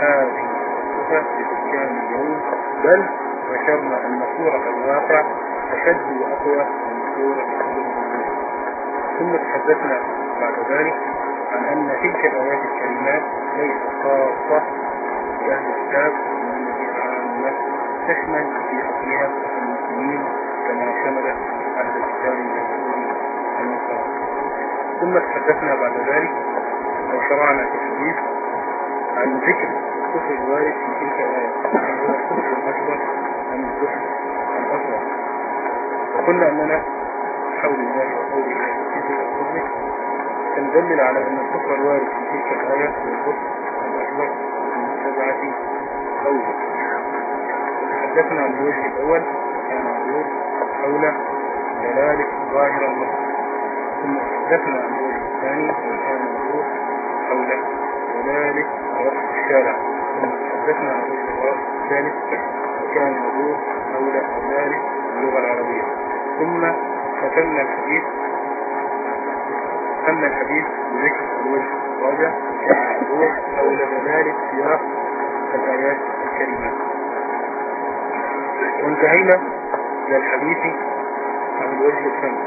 هذه الصفة بسكان اليوم بل ذكرنا أن صورة الواقع أشد وأقوى من صورة ثم تحدثنا بعد ذلك عن أن تلك الآيات الكريمات ليست خاصة بأهل الكتاب وإنما عامة تشمل في أصلها المسلمين كما شملت أهل الكتاب والنصارى ثم تحدثنا بعد ذلك وشرعنا في الحديث عن ذكر كفر الوارث في تلك الآية. هل هو الكفر الأكبر أم الكفر الأصغر وقلنا أننا حول الله وقوله في الكفر تندلل على أن الكفر الوارد في تلك الآية هو الكفر الأكبر من سبعة أوجه وتحدثنا عن الوجه الأول كان معروف حول دلالة ظاهر النص ثم تحدثنا عن الوجه الثاني وكان معروف حول دلالة وصف الشارع. ثم تحدثنا عن الوجه الثالث وكان معروف حول دلالة اللغة العربية. ثم ختمنا الحديث ختمنا الحديث بذكر الوجه الرابع هو حول دلالة سياق الآيات الكريمة. وانتهينا إلى الحديث عن الوجه الثاني.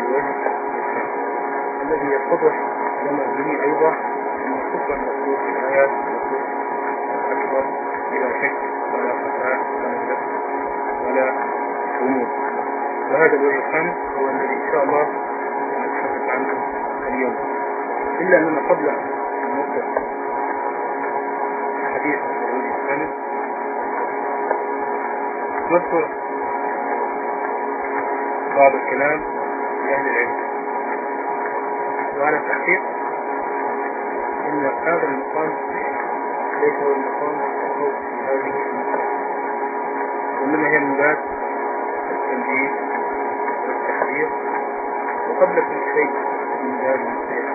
الوجه الثاني. الذي يتضح لنا به أيضا الكفر المذكور في الآيات أكبر بلا شك ولا خفاء ولا لبس ولا غموض وهذا الوجه الخامس هو الذي إن شاء الله سنتحدث عنه اليوم. إلا أننا قبل أن نبدأ الحديث عن الوجه الخامس نذكر بعض الكلام لأهل العلم. وعلى التحقيق هذا المقام ليس هو المقام الخوف في هذه المقام وإنما هي من باب التنبيه والتحذير وقبل كل شيء من النصيحة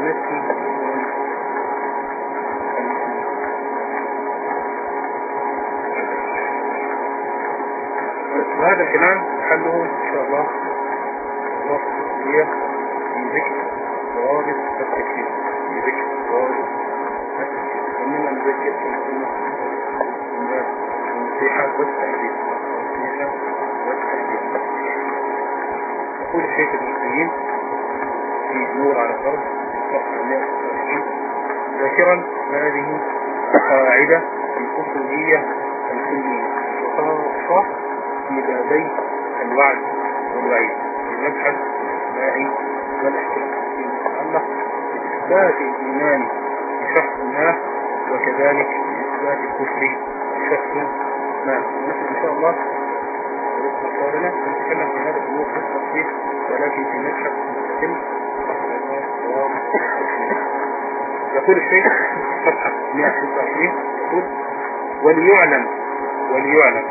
نفسي وهذا الكلام حله إن شاء الله. هي في ذكر ضوابط التكفير في ذكر ضوابط التكفير ومنها نذكر في السنة النصيحة والتحذير النصيحة والتحذير يقول الشيخ المسلمين. في نور على الأرض صفحة 126 ذاكرا هذه قاعدة الأصولية الكلية وخاصة في بابي الوعد والوعيد في مبحث الإسماء والاحتمال بإثبات الإيمان بشخص ما وكذلك بإثبات الكفر بشخص ما. نحن إن شاء الله أخبارنا نتكلم في هذا الأمور بالتفصيل ولكن في مبحث مستقل يقول الشيخ صفحة 126 يقول وليعلم وليعلم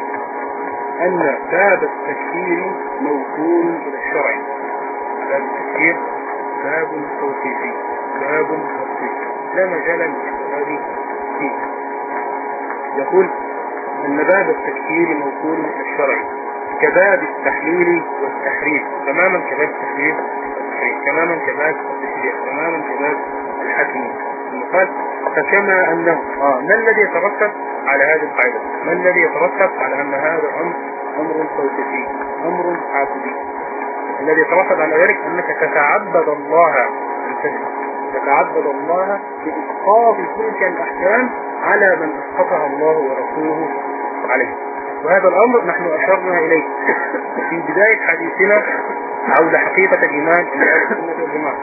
أن باب التكفير موصول إلى الشرع. باب التفسير باب توصيفي. باب توصيفي لا مجال للاستفادة فيه. يقول أن باب التفسير موصول الشرعي كباب التحليل والتحريم تماما كباب التحليل والتحريم تماما كباب التشريع. تماما كباب الحكم. قال فكما أنه آه ما الذي يترتب على هذه القاعدة؟ ما الذي يترتب على أن هذا الأمر أمر توقيفي أمر عاقبي الذي يترتب على ذلك أنك تتعبد الله تتعبد الله بإسقاط تلك الأحكام على من أسقطها الله ورسوله عليه. وهذا الأمر نحن أشرنا إليه. في بداية حديثنا حول حقيقة الإيمان السنة والجماعة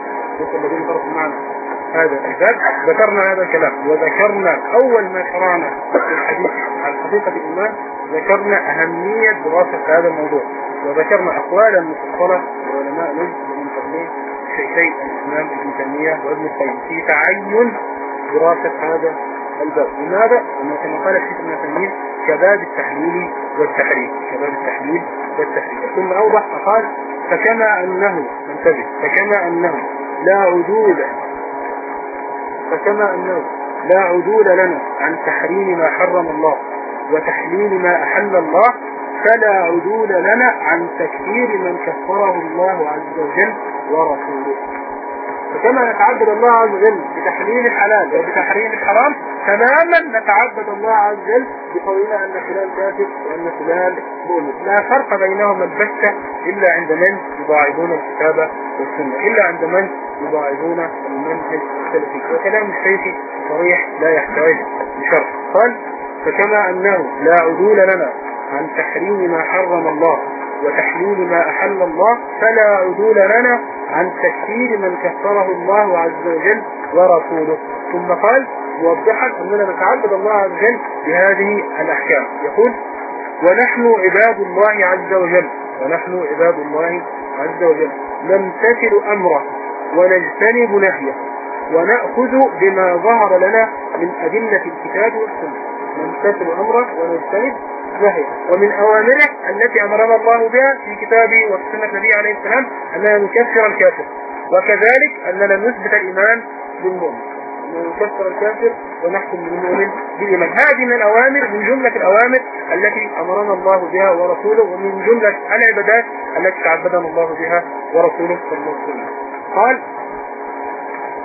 الذين تركوا معنا. هذا الباب. ذكرنا هذا الكلام. وذكرنا أول ما شرعنا في الحديث عن حقيقة الإيمان ذكرنا أهمية دراسة هذا الموضوع. وذكرنا أقوالا مفصلة لعلماء شيخي الإمام ابن تيمية وابن القيم. في تعين دراسة هذا الباب. لماذا؟ لأنه كما قال الشيخ ابن تيمية كباب التحليل والتحريم كباب التحليل والتحريم ثم أوضح فقال فكما أنه انتبه فكما أنه لا عدول فكما أنه لا عدول لنا عن تحريم ما حرم الله وتحليل ما أحل الله فلا عدول لنا عن تكفير من كفره الله عز وجل ورسوله. فكما نتعبد الله عز وجل بتحليل الحلال وبتحريم الحرام تماما نتعبد الله عز وجل بقولنا أن فلان كافر وأن فلان مؤمن. لا فرق بينهما البتة إلا عند من يضاعفون الكتابة والسنة إلا عند من يضاعفون المنهج السلفي. وكلام الشيخ صريح لا يحتاج لشرح قال فكما أنه لا عدول لنا عن تحريم ما حرم الله وتحليل ما أحل الله فلا عدول لنا عن تكفير من كفره الله عز وجل ورسوله. ثم قال موضحا أننا نتعبد الله عز وجل بهذه الأحكام. يقول ونحن عباد الله عز وجل ونحن عباد الله عز وجل نمتثل أمره ونجتنب نهيه ونأخذ بما ظهر لنا من أدلة الكتاب والسنة. نمتثل أمره ونجتنب نهيه ومن أوامره التي أمرنا الله بها في كتابه وسنة النبي عليه السلام أننا نكفر الكافر. وكذلك أننا نثبت الإيمان بالمؤمن. نكفر الكافر ونحكم بالمؤمن بالإيمان. هذه من الأوامر من جملة الأوامر التي أمرنا الله بها ورسوله ومن جملة العبادات التي تعبدنا الله بها ورسوله صلى الله عليه وسلم. قال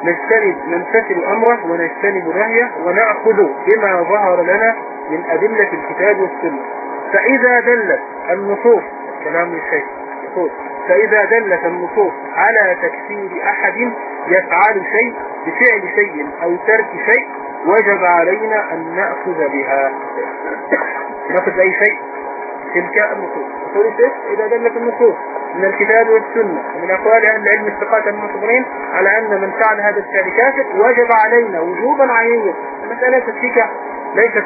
نجتنب نمتثل أمره ونجتنب نهيه ونأخذ بما ظهر لنا من أدلة الكتاب والسنة. فإذا دلت النصوص كلام الشيخ يقول فإذا دلت النصوص على تكفير أحد يفعل شيء بفعل شيء أو ترك شيء وجب علينا أن نأخذ بها. نأخذ أي شيء؟ تلك النصوص. يقول الشيخ إذا دلت النصوص من الكتاب والسنة ومن أقوال أهل العلم الثقات المعتبرين على أن من فعل هذا الفعل كافر وجب علينا وجوبا عينيا المسألة تفكيك ليست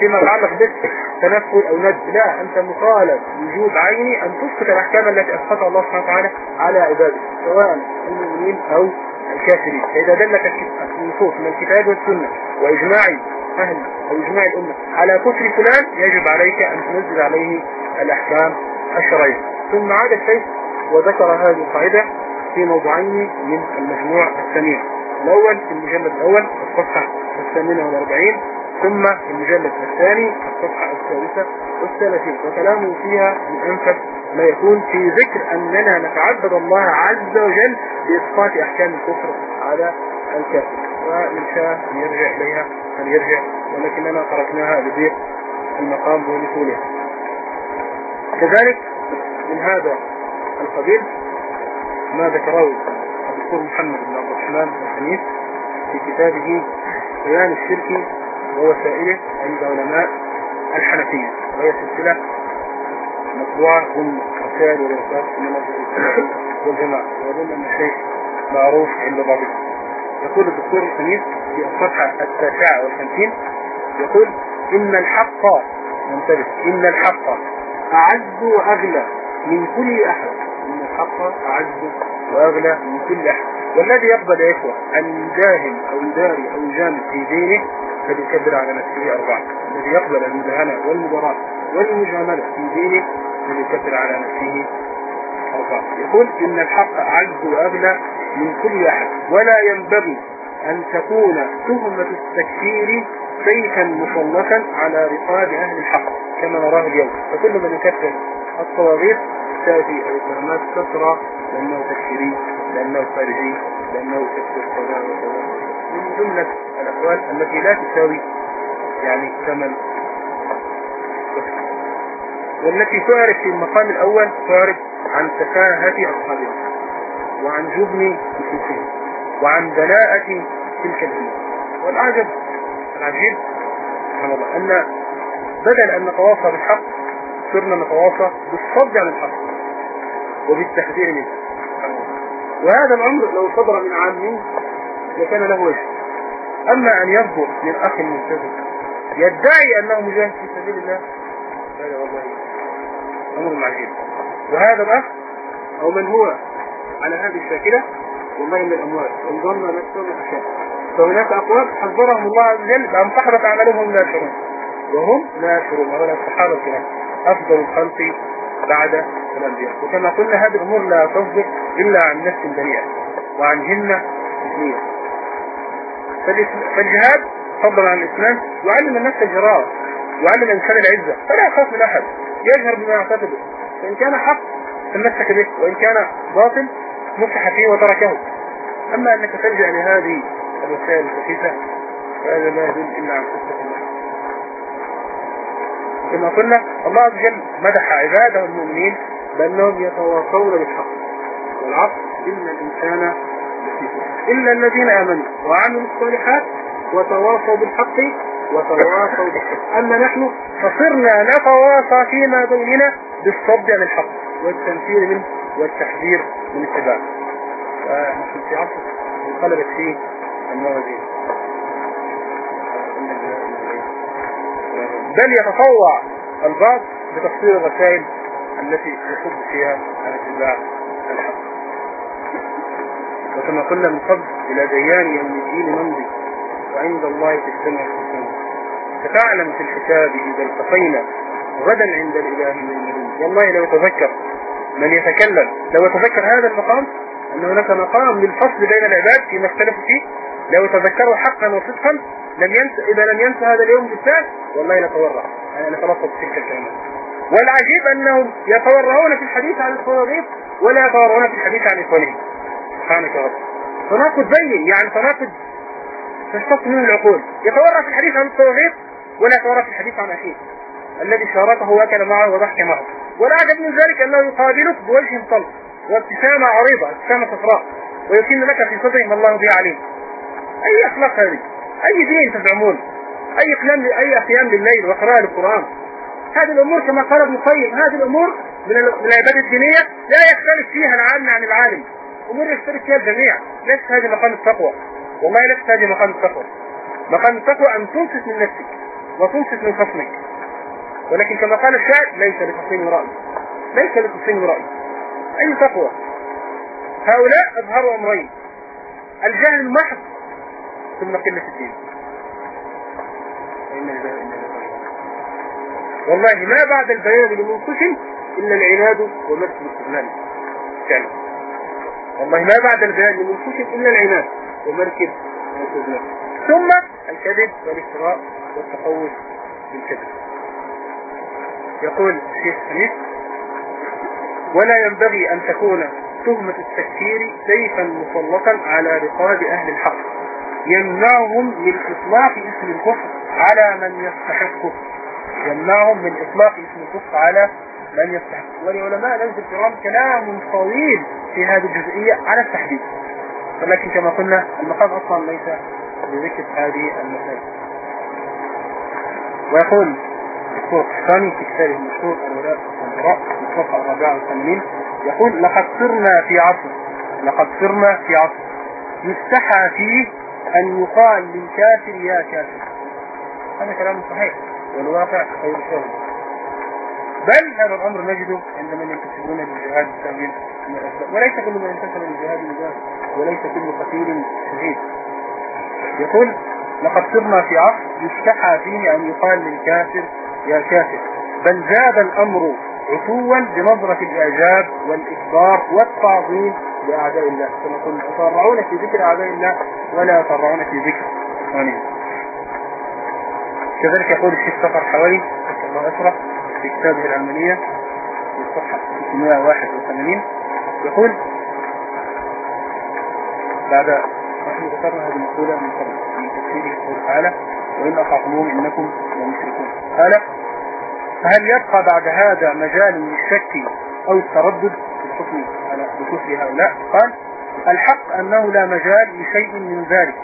فيما يتعلق بك تنفل أو ند. لا أنت مطالب وجود عيني أن تسقط الأحكام التي أسقطها الله سبحانه وتعالى على عباده سواء المؤمنين أو الكافرين. فإذا دلت النصوص من الكتاب والسنة وإجماع أهل أو إجماع الأمة على كفر فلان يجب عليك أن تنزل عليه الأحكام الشرعية. ثم عاد الشيخ وذكر هذه القاعدة في موضوعين من المجموع الثاني الأول في المجلد الأول الصفحة الثامنة والأربعين ثم المجلد الثاني الصفحة الثالثة والثلاثين. وكلامه فيها من أنفس ما يكون في ذكر أننا نتعبد الله عز وجل بإسقاط أحكام الكفر على الكافر. وإن شاء يرجع إليها فليرجع ولكننا تركناها لضيق المقام ولطولها كذلك من هذا القبيل ما ذكره الدكتور محمد بن عبد الرحمن الحنيف في كتابه بيان الشرك ووسائله عند علماء الحنفية وهي سلسلة مطبوعة ضمن رسائل من والجماعة وأظن أن الشيء معروف عند بعضهم. يقول الدكتور الخميس في الصفحة التاسعة والخمسين يقول إن الحق ننتبه إن الحق أعز وأغلى من كل أحد. إن الحق أعز وأغلى من كل أحد. والذي يقبل يا إخوة أن يجاهل أو يداري أو يجامل في دينه فليكبر على نفسه أربعة الذي يقبل المدهنة والمباراة والمجاملة في دينه فليكبر على نفسه أربعة يقول إن الحق أعز وأغلى من كل أحد. ولا ينبغي أن تكون تهمة التكفير سيفا مسلطا على رقاب أهل الحق كما نراه اليوم. فكل من يكفر الطواغيت تأتي الاتهامات كثرة لأنه تكفيري لأنه خارجي لأنه يكفر وكذا من جملة الأقوال التي لا تساوي يعني ثمن. والتي تعرف في المقام الأول تعرف عن سفاهة أصحابها وعن جبن نفوسهم وعن دناءة تلك الأمة والعجب العجيب سبحان الله أن بدل أن نتواصى بالحق صرنا نتواصى بالصد عن الحق وبالتحذير منه. وهذا الأمر لو صدر من عامين لكان له وجه. أما أن يصدر من أخ ملتزم يدعي أنه مجاهد في سبيل الله. هذا والله. أمر عجيب وهذا الأخ أو من هو على هذه الشاكلة والله من الأموال. وإن ظن نفسه فهناك أقوال حذرهم الله عز وجل بأن تحبط أعمالهم لا يشعرون وهم لا يشعرون ولا الصحابة الكرام. أفضل الخلق بعد الأنبياء. وكما قلنا هذه الأمور لا تصدر إلا عن نفس بريئة وعن جنة إثنية فالجهاد فضلا عن الإسلام يعلم النفس الجرارة يعلم الإنسان العزة فلا يخاف من أحد يجهر بما يعتقده فإن كان حق تمسك به وإن كان باطل مسح فيه وتركه. أما أنك تلجأ لهذه الوسائل الخفيفة فهذا ما يدل إلا عن قصة الله. كما قلنا الله عز وجل مدح عباده المؤمنين بأنهم يتواصون بالحق والعصر إن الإنسان إلا الذين آمنوا وعملوا الصالحات وتواصوا بالحق وتواصوا بالحق. أما نحن فصرنا نتواصى فيما بيننا بالصد عن الحق والتنفير منه والتحذير من اتباعه ونحن في عصر انقلبت فيه الموازين بل يتطوع البعض بتفسير الرسائل التي يصب فيها عن اتباع الحق وكما قلنا من قبل إلى ديان يوم الدين نمضي وعند الله تجتمع الحكومة فتعلم في الحساب إذا التقينا غدا عند الإله من والله لو يتذكر من يتكلم لو يتذكر هذا المقام أن هناك مقام للفصل بين العباد فيما اختلفوا فيه لو يتذكروا حقا وصدقا لم ينسى إذا لم ينسى هذا اليوم بالفعل والله لتورع. أنا نتلفظ تلك الكلمات والعجيب أنهم يتورعون في الحديث عن الصواريخ ولا يتورعون في الحديث عن إخوانهم. سبحانك يا رب. تناقض بين يعني تناقض تشتق منه العقول. يتورع في الحديث عن الصواريخ ولا يتورع في الحديث عن أخيه. الذي شاركه واكل معه وضحك معه. والأعجب من ذلك أنه يقابلك بوجه طلق وابتسامة عريضة ابتسامة صفراء ويكن لك في صدره ما الله به عليه أي أخلاق هذه؟ أي دين تزعمون؟ أي قيام أي قيام بالليل وقراءة القرآن؟ هذه الأمور كما قال ابن القيم هذه الأمور من العبادة الدينية لا يختلف فيها العالم عن العالم. أمور يختلف فيها الجميع ليست هذه مقام التقوى. والله ليست هذه مقام التقوى. مقام التقوى أن تنصت من نفسك وتنصت من خصمك. ولكن كما قال الشاعر ليس لتصميم رأي. ليس لتصميم رأي. أي تقوى؟ هؤلاء أظهروا أمرين. الجهل المحض ثم قلة الدين. والله ما بعد البيان لمنقش إلا العناد ومسك الاستغلال فعلا والله ما بعد البيان لمنقش إلا العناد. ومركب الاستغلال ثم الكذب والافتراء والتقوس بالكذب. يقول الشيخ سميث ولا ينبغي أن تكون تهمة التكفير سيفا مسلطا على رقاب أهل الحق. يمنعهم من إطلاق اسم الكفر على من يستحقه. يمنعهم من إطلاق اسم الكفر على من يستحق ولعلماء نجد الكرام كلام طويل في هذه الجزئية على التحديد. ولكن كما قلنا المقام أصلا ليس بذكر هذه المسائل. ويقول الدكتور الثاني في كتابه المشهور الولاء والبراء الرابعة والثمانين يقول لقد صرنا في عصر لقد صرنا في عصر. يستحى فيه أن يقال للكافر يا كافر. هذا كلام صحيح والواقع غير شاهد بل هذا الأمر نجده عند من ينتسبون للجهاد السبيل وليس كل من ينتسب للجهاد مجاهد وليس كل قتيل شهيد. يقول لقد صرنا في عصر يستحى فيه أن يقال للكافر يا كافر بل زاد الأمر عفوا بنظرة الإعجاب والإكبار والتعظيم لأعداء الله. كما قلنا يتطرعون في ذكر أعداء الله ولا يتطرعون في ذكر إخوانهم كذلك يقول الشيخ سفر حوالي الله أسرع. في كتابه العلمانية في الصفحة 681 يقول بعد نحن ذكرنا هذه المقولة من قبل في تفسيره يقول تعالى وإن أخافهم إنكم لمشركون. قال فهل يبقى بعد هذا مجال للشك أو التردد في الحكم على بكفر هؤلاء؟ قال الحق أنه لا مجال لشيء من ذلك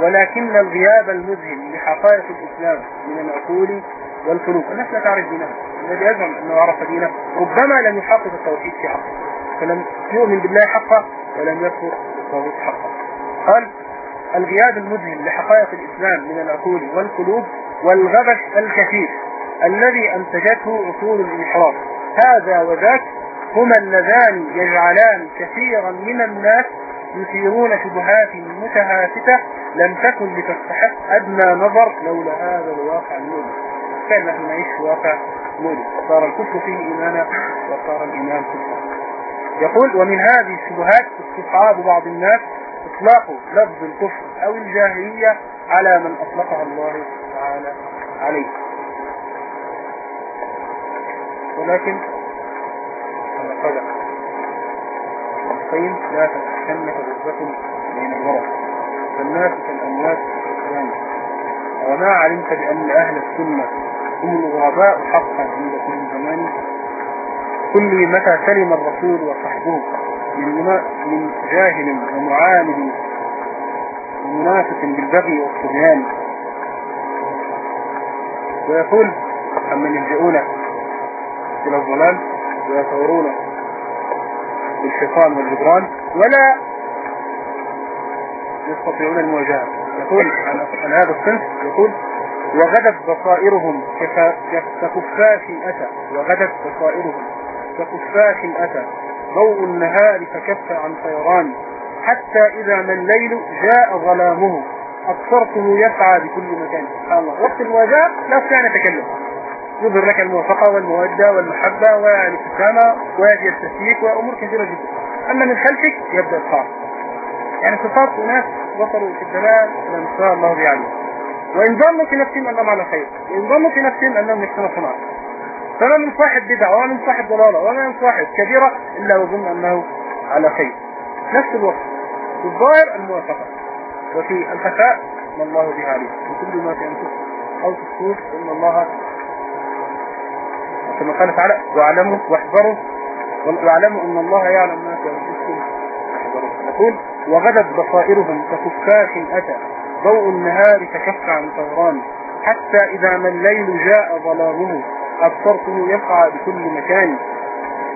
ولكن الغياب المذهل لحقائق الإسلام من العقول والقلوب. الناس لا تعرف دينها الذي يزعم أنه عرف دينه. ربما لم يحقق التوحيد في حقه. فلم يؤمن بالله حقا ولم يكفر بالطاغوت حقا قال الغياب المذهل لحقائق الإسلام من العقول والقلوب والغبش الكثير الذي أنتجته عصور الانحراف. هذا وذاك هما اللذان يجعلان كثيرا من الناس يثيرون شبهات متهافتة لم تكن لتستحق أدنى نظر لولا هذا الواقع المؤلم كان نحن نعيش في واقع مؤلم صار الكفر فيه إيمانا وصار الإيمان كفرا يقول ومن هذه الشبهات استصحاب بعض الناس إطلاق لفظ الكفر أو الجاهلية على من أطلقها الله تعالى عليه. ولكن قال القيم لا تتحمل رزقكم بين الورق فالناس كالاموات يعني وما علمت بأن أهل السنة هم الغرباء حقا عند كل زمان. كل متى سلم الرسول وصحبه من جاهل ومعاند ومنافق بالبغي والطغيان ويقول عمن يلجؤون إلى الضلال ويثورون بالشيطان والجبران ولا يستطيعون المواجهة. يقول عن هذا الصنف يقول وغدت بصائرهم كخفاش أتى. وغدت بصائرهم كخفاش أتى. ضوء النهار فكف عن طيران. حتى إذا ما الليل جاء ظلامه. أبصرته يسعى بكل مكان. سبحان الله. وقت المواجهة لا يستطيع أن يتكلم. يظهر لك الموافقة والمودة والمحبة والابتسامة ويأتي التسليك وأمور كثيرة جدا. أما من خلفك يبدأ الصعب يعني صفات أناس وصلوا في الدلال لم الله بيعلم. وإن ظنوا في نفسهم أنهم على خير وإن ظنوا في نفسهم أنهم يحسنوا صنعا فما من صاحب بدعة وما من صاحب ضلالة وما من صاحب كبيرة إلا وظن أنه على خير. نفس الوقت في الظاهر الموافقة وفي الخفاء ما الله به عليه وكل ما في أنفسه أو الصوت إن الله كما قال تعالى واعلموا واحذروا واعلموا إن الله يعلم ما في أنفسكم. يقول وغدت بصائرهم كخفاش أتى ضوء النهار ككف عن طيران حتى إذا ما الليل جاء ظلامه ابصرته يسعى بكل مكان.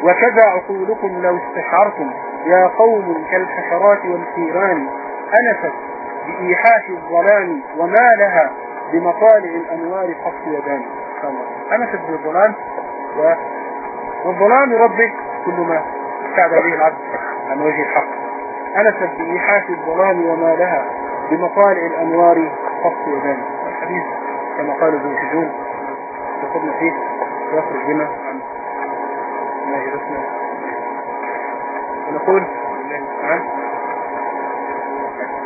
وكذا عقولكم لو استشعرتم. يا قوم كالحشرات والثيران أنست بإيحاش الظلام وما لها بمطالع الأنوار قص يدان. أنست بالظلام؟ والظلام ربك كل ما استعدى به العبد عن وجه الحق. أنست بإيحاش الظلام وما لها بمطالع الأنوار قص يدان الحديث كما قال ابن سجون يقولنا فيه يخرج بنا عن ما جلسنا ونقول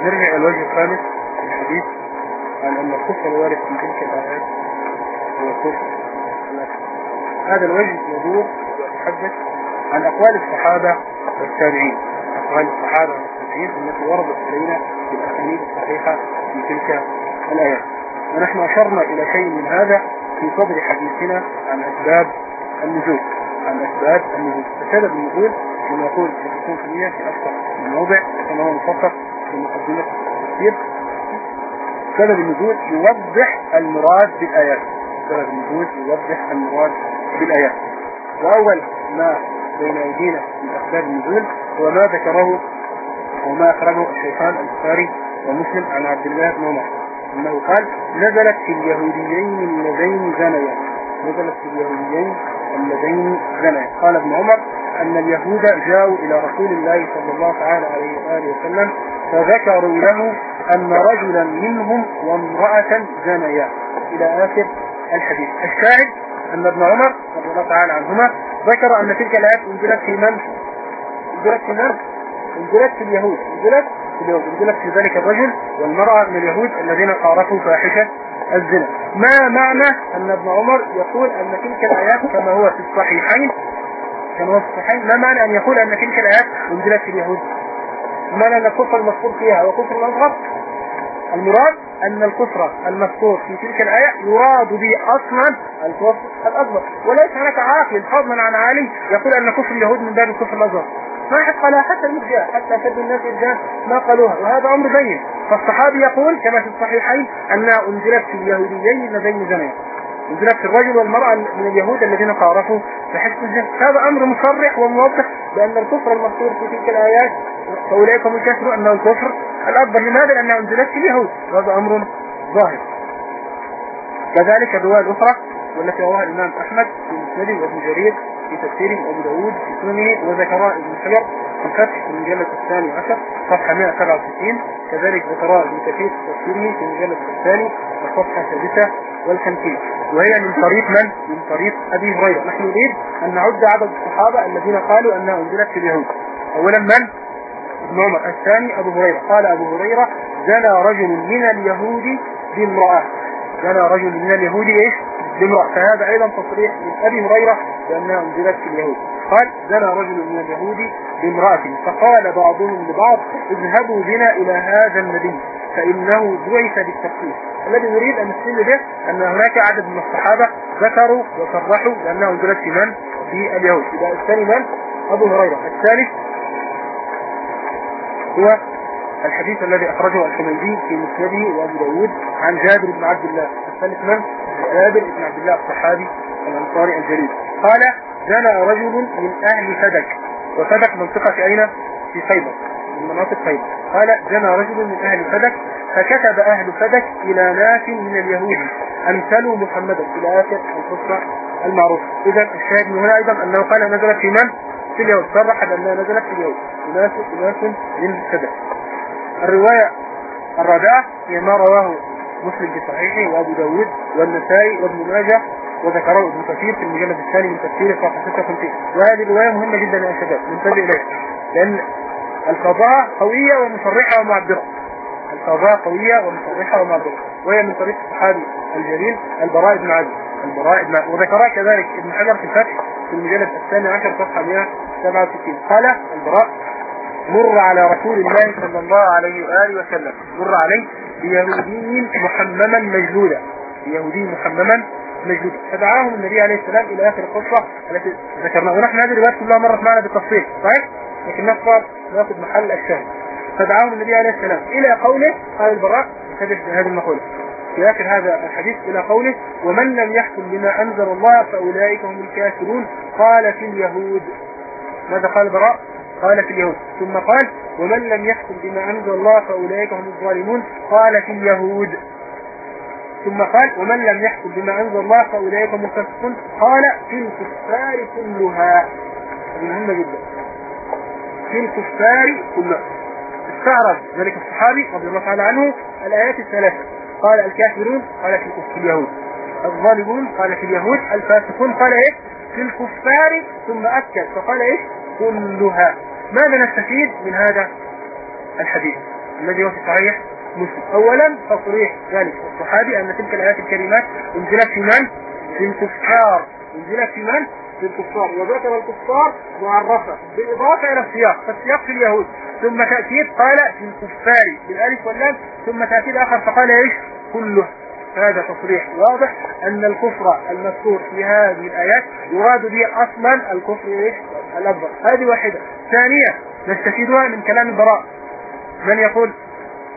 نرجع الوجه الخامس الحديث عن أن الكفر الوارد في تلك الآيات هو الكفر. هذا الوجه يدور ويتحدث عن أقوال الصحابة والتابعين. أقوال الصحابة والتابعين التي وردت إلينا في الأسانيد الصحيحة في تلك الآيات ونحن أشرنا إلى شيء من هذا في صدر حديثنا عن أسباب النزول. عن أسباب النزول. فسبب النزول كما يقول في في أكثر من موضع كما هو مفصل في مقدمة التفسير. سبب النزول يوضح المراد بالآيات. سبب النزول يوضح المراد بالآيات. وأول ما بين أيدينا من أسباب النزول هو ما ذكره وما أخرجه الشيخان البخاري ومسلم عن عبد الله بن عمر. أنه قال نزلت في اليهوديين اللذين زنيا. نزلت في اليهوديين اللذين زنيا. قال ابن عمر أن اليهود جاءوا إلى رسول الله صلى الله تعالى عليه وآله وسلم فذكروا له أن رجلا منهم وامرأة زنيا. إلى آخر الحديث. الشاهد أن ابن عمر رضي الله تعالى عنهما ذكر أن تلك الآيات أنزلت في من؟ أنزلت في من؟ انزلت في اليهود. انزلت في اليهود. انزلت في ذلك الرجل والمرأة من اليهود الذين قارفوا فاحشة الزنا. ما معنى أن ابن عمر يقول أن تلك الآيات كما هو في الصحيحين؟ كما هو في الصحيحين. ما معنى أن يقول أن تلك الآيات انزلت في اليهود؟ معنى أن الكفر المذكور فيها هو كفر الأصغر؟ المراد أن الكفر المذكور في تلك الآية يراد به أصلا الكفر الأكبر. وليس هناك عاقل فضلا عن عالي يقول أن كفر اليهود من باب الكفر الأصغر. ما حتى لا حتى المرجاء حتى أشد الناس إرجاء ما قالوها. وهذا أمر بين. فالصحابي يقول كما في الصحيحين أنها أنزلت في اليهوديين اللذين زنيا أنزلت في الرجل والمرأة من اليهود الذين قارفوا بحسب الجنس هذا أمر مصرح وموضح بأن الكفر المذكور في تلك الآيات فأولئك هم الكافرون أنه الكفر الأكبر لماذا؟ لأنها أنزلت في اليهود وهذا أمر ظاهر كذلك الرواية الأخرى والتي رواها الإمام أحمد في مسنده وابن جرير في تفسيره وأبو داود في سننه وذكرها ابن حجر في الفتح في المجلد الثاني عشر صفحة 167 كذلك ذكرها ابن كثير في تفسيره في المجلد الثاني الصفحة السادسة والخمسين وهي من طريق من؟ من طريق أبي هريرة نحن نريد أن نعد عدد الصحابة الذين قالوا أنها أنزلت في اليهود أولا من؟ ابن عمر. الثاني أبو هريرة. قال أبو هريرة زنى رجل من اليهود بامرأة. زنى رجل من اليهود إيش؟ بامرأة. فهذا أيضا تصريح من أبي هريرة بأنها أنزلت في اليهود. قال زنى رجل من اليهود بامرأة. فقال بعضهم لبعض اذهبوا بنا إلى هذا النبي فإنه بعث بالتفسير الذي نريد أن نستدل به أن هناك عدد من الصحابة ذكروا وصرحوا بأنه أنزلت في من؟ في اليهود. إذا الثاني من؟ أبو هريرة. الثالث هو الحديث الذي أخرجه الحميدي في مسنده وأبو داود عن جابر بن عبد الله الثالث من؟ جابر بن عبد الله الصحابي الأنصاري الجليل قال جاء رجل من أهل فدك وفدك منطقة أين؟ في خيبر من مناطق خيبر قال جاء رجل من أهل فدك فكتب أهل فدك إلى ناس من اليهود أمثلوا محمدا إلى آخر القصة المعروفة إذا الشاهد من هنا أيضا أنه قال نزلت في من؟ في اليهود صرح بأنها نزلت في اليهود أناس أناس من فدك الرواية الرابعة هي ما رواه مسلم في صحيحه وأبو داود والنسائي وابن ماجه وذكره ابن كثير في المجلد الثاني من تفسير صفحة 56 وهذه الرواية مهمة جدا يا شباب. ننتبه إليها. لأن القضاء قوية ومصرحة ومعبرة. القضاء قوية ومصرحة ومعبرة. وهي من طريق الصحابي الجليل البراء بن عازب. البراء بن وذكرها كذلك ابن حجر في الفتح. في المجلد الثاني عشر صفحة 167 قال البراء مر على رسول الله صلى الله عليه وآله وسلم. مر عليه بيهودي محمما مجلودا بيهودي محمما مجلودا فدعاهم النبي عليه السلام إلى آخر القصة التي ذكرناها. ونحن هذه الروايات كلها مرت معنا بالتفصيل صحيح؟ لكن نفر نأخذ محل الشاهد. فدعاهم النبي عليه السلام إلى قوله قال البراء هذه المقولة. آخر هذا الحديث إلى قوله ومن لم يحكم بما أنزل الله فأولئك هم الكافرون قال في اليهود ماذا قال البراء قال في اليهود. ثم قال ومن لم يحكم بما أنزل الله فأولئك هم الظالمون قال في اليهود. ثم قال ومن لم يحكم بما أنزل الله فأولئك هم الفاسقون قال في الكفار كلها. مهمة جدا. في الكفار كلها. استعرض ذلك الصحابي رضي الله تعالى عنه الآيات الثلاثة. قال الكافرون قال في اليهود. الظالمون قال في اليهود. الفاسقون قال إيه في الكفار ثم أكد فقال إيه كلها. ماذا نستفيد من هذا الحديث الذي هو في صحيح مسلم. اولا تصريح ذلك الصحابي أن تلك الآيات الكريمات أنزلت في من؟ في الكفار. أنزلت في من؟ في الكفار. وذكر الكفار معرفة بالإضافة إلى السياق. فالسياق في اليهود. ثم تأكيد قال في الكفار بالألف واللام. ثم تأكيد آخر فقال إيش؟ كله هذا تصريح واضح أن الكفر المذكور في هذه الآيات يراد به أصلا الكفر إيش؟ الأكبر. هذه واحدة. ثانية نستفيدها من كلام البراء. من يقول؟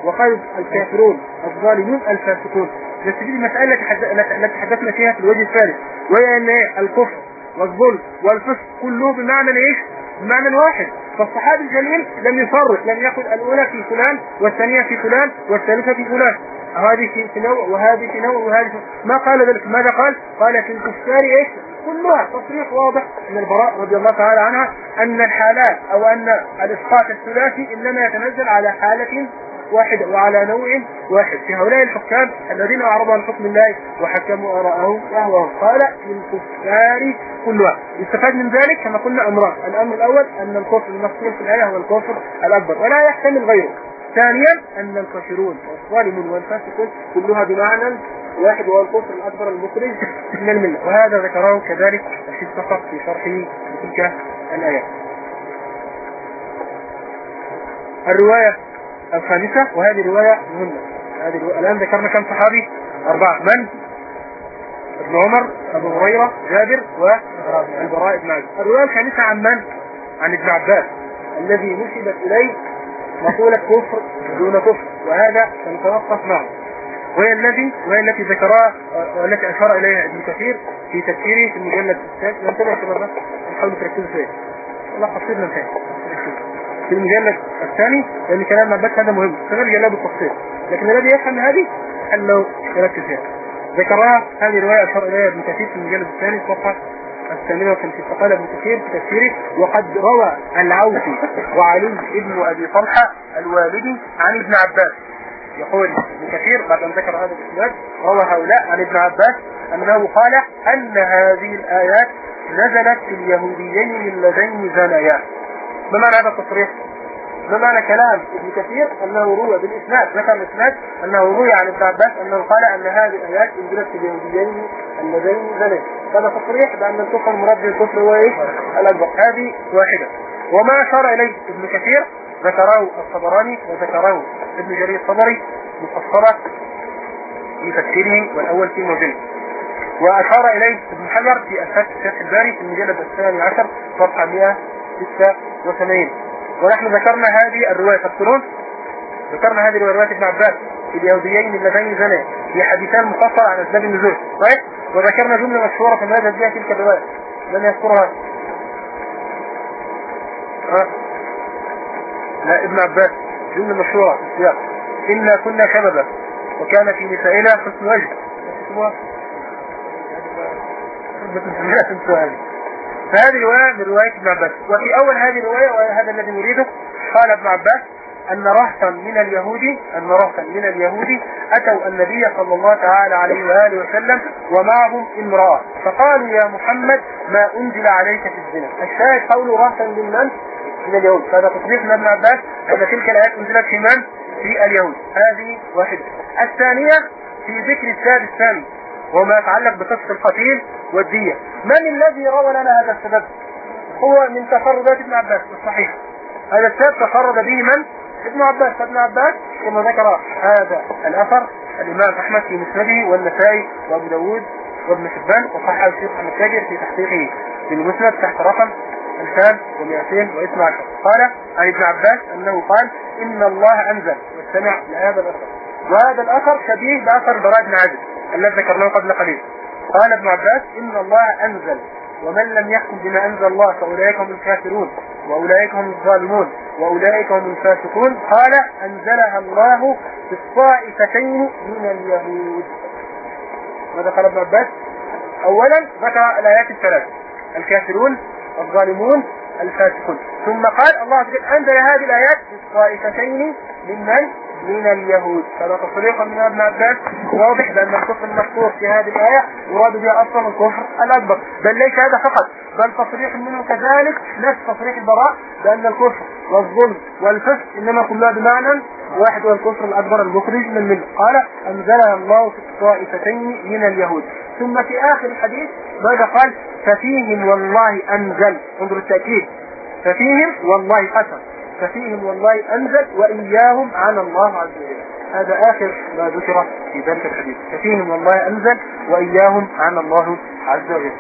وقال الكافرون الظالمون الفاسقون. نستفيد المسألة التي تحدثنا فيها في الوجه الثالث وهي أن إيه؟ الكفر والظلم والفسق كله بمعنى إيش؟ بمعنى واحد. فالصحابي الجليل لم يفرق لم يقل الأولى في فلان والثانية في فلان والثالثة في فلان. هذه في نوع وهذه في نوع وهذه في ما قال ذلك؟ ماذا قال؟ قال في الكفار إيش؟ كلها تصريح واضح من البراء رضي الله تعالى عنها أن الحالات أو أن الإسقاط الثلاثي إنما يتنزل على حالة واحدة وعلى نوع واحد. في هؤلاء الحكام الذين أعرضوا عن حكم الله وحكموا آراءهم وهو قال للكفار كلها. يستفاد من ذلك كما قلنا أمران. الأمر الأول أن الكفر المذكور في الآية هو الكفر الأكبر ولا يحتمل غيره. ثانيا أن الكافرون والظالمون والفاسقون كلها بمعنى واحد وهو الكفر الأكبر المخرج من الملة. وهذا ذكره كذلك الشيخ فقط في شرحه لتلك الآيات. الرواية الخامسة وهذه رواية مهمة. هذه الرواية الآن ذكرنا كم صحابي؟ أربعة. من؟ ابن عمر أبو هريرة جابر والبراء بن عزيز الرواية الخامسة عن من؟ عن ابن عباس. الذي نسبت إليه مقولة كفر دون كفر وهذا سنتوقف معه. وهي الذي وهي التي ذكرها والتي أشار إليها ابن كثير في تفسيره في المجلد الثاني ننتبه يا شباب نحاول تركزوا فيه والله قصير من في المجلد الثاني لأن كلام عباس هذا مهم. سنرجع له بالتفصيل لكن الذي يفهم هذه حل له يركز فيها. ذكرها هذه رواية أشار إليها ابن كثير في المجلد الثاني صفحة الثامنة وخمسين فقال ابن كثير في تفسيره وقد روى العوفي وعلي ابن أبي طلحة الوالدي عن ابن عباس يقول ابن كثير بعد أن ذكر هذا الإسناد روى هؤلاء عن ابن عباس أنه قال أن هذه الآيات نزلت في اليهوديين اللذين زنيا ما معنى هذا التصريح؟ ما معنى كلام ابن كثير؟ أنه روى بالإسناد. ذكر الاسناد أنه روي عن ابن عباس أنه قال أن هذه الايات انزلت في اليهوديين اللذين زنيا هذا تصريح بأن الكفر المراد بالكفر هو إيه؟ الاكبر هذه واحدة. وما أشار إليه ابن كثير؟ ذكره الطبراني وذكره ابن جرير الطبري مفصلة في تفسيره والأول في موجله وأشار إليه ابن حجر في الشيخ الباري في المجلد الثاني عشر صفحة 186 ونحن ذكرنا هذه الرواية تذكرون ذكرنا هذه الروايات ابن عباس اليهوديين اللذين زنا في حديثان مفصل عن أسباب النزول صحيح؟ وذكرنا جملة مشهورة في ماذا بها تلك الرواية؟ لم يذكرها. لا ابن عباس جملة مشهورة في السياق. إنا كنا شبابا وكان في نسائنا حسن وجه. فهذه رواية من رواية ابن عباس. وفي أول هذه الرواية وهذا الذي نريده قال ابن عباس أن رهطا من اليهود أن رهطا من اليهود أتوا النبي صلى الله تعالى عليه وآله وسلم ومعهم امرأة. فقالوا يا محمد ما أنزل عليك في الزنا. الشاهد قول رهطا من من؟ من اليهود. فهذا تصريح من ابن عباس أن تلك الآيات أنزلت في من؟ في اليهود. هذه واحدة. الثانية في ذكر السبب الثاني. وما يتعلق بقصة القتيل والدية. من الذي روى لنا هذا السبب؟ هو من تفردات ابن عباس الصحيح. هذا السبب تفرد به من؟ ابن عباس. ابن عباس كما ذكر هذا الأثر الإمام أحمد في مسنده والنسائي وأبو داود وابن حبان وصححه الشيخ محمد تاجر في تحقيقه في المسند تحت رقم 2212 قال عن ابن عباس أنه قال إن الله أنزل واستمع لهذا الأثر. وهذا الأثر شبيه بأثر براء بن عازب. الذي ذكرناه قبل قليل. قال ابن عباس إن الله أنزل ومن لم يحكم بما أنزل الله فأولئك هم الكافرون وأولئك هم الظالمون وأولئك هم الفاسقون. قال أنزلها الله في الطائفتين من اليهود. ماذا قال ابن عباس؟ أولا ذكر الآيات الثلاث الكافرون الظالمون الفاسقون. ثم قال الله عز وجل أنزل هذه الآيات في الطائفتين ممن من اليهود. هذا تصريح من أبن عباس واضح بأن الكفر المذكور في هذه الآية يراد بها أصلا الكفر الأكبر. بل ليس هذا فقط بل تصريح منه كذلك نفس تصريح البراء بأن الكفر والظلم والفسق إنما كلها بمعنى واحد هو الكفر الأكبر المخرج من منه. قال أنزلها الله في الطائفتين من اليهود. ثم في آخر الحديث ماذا قال؟ ففيهم والله أنزل. انظر التأكيد. ففيهم والله قسم ففيهم والله أنزل وإياهم عن الله عز وجل. هذا آخر ما ذكر في ذلك الحديث. ففيهم والله أنزل وإياهم عن الله عز وجل.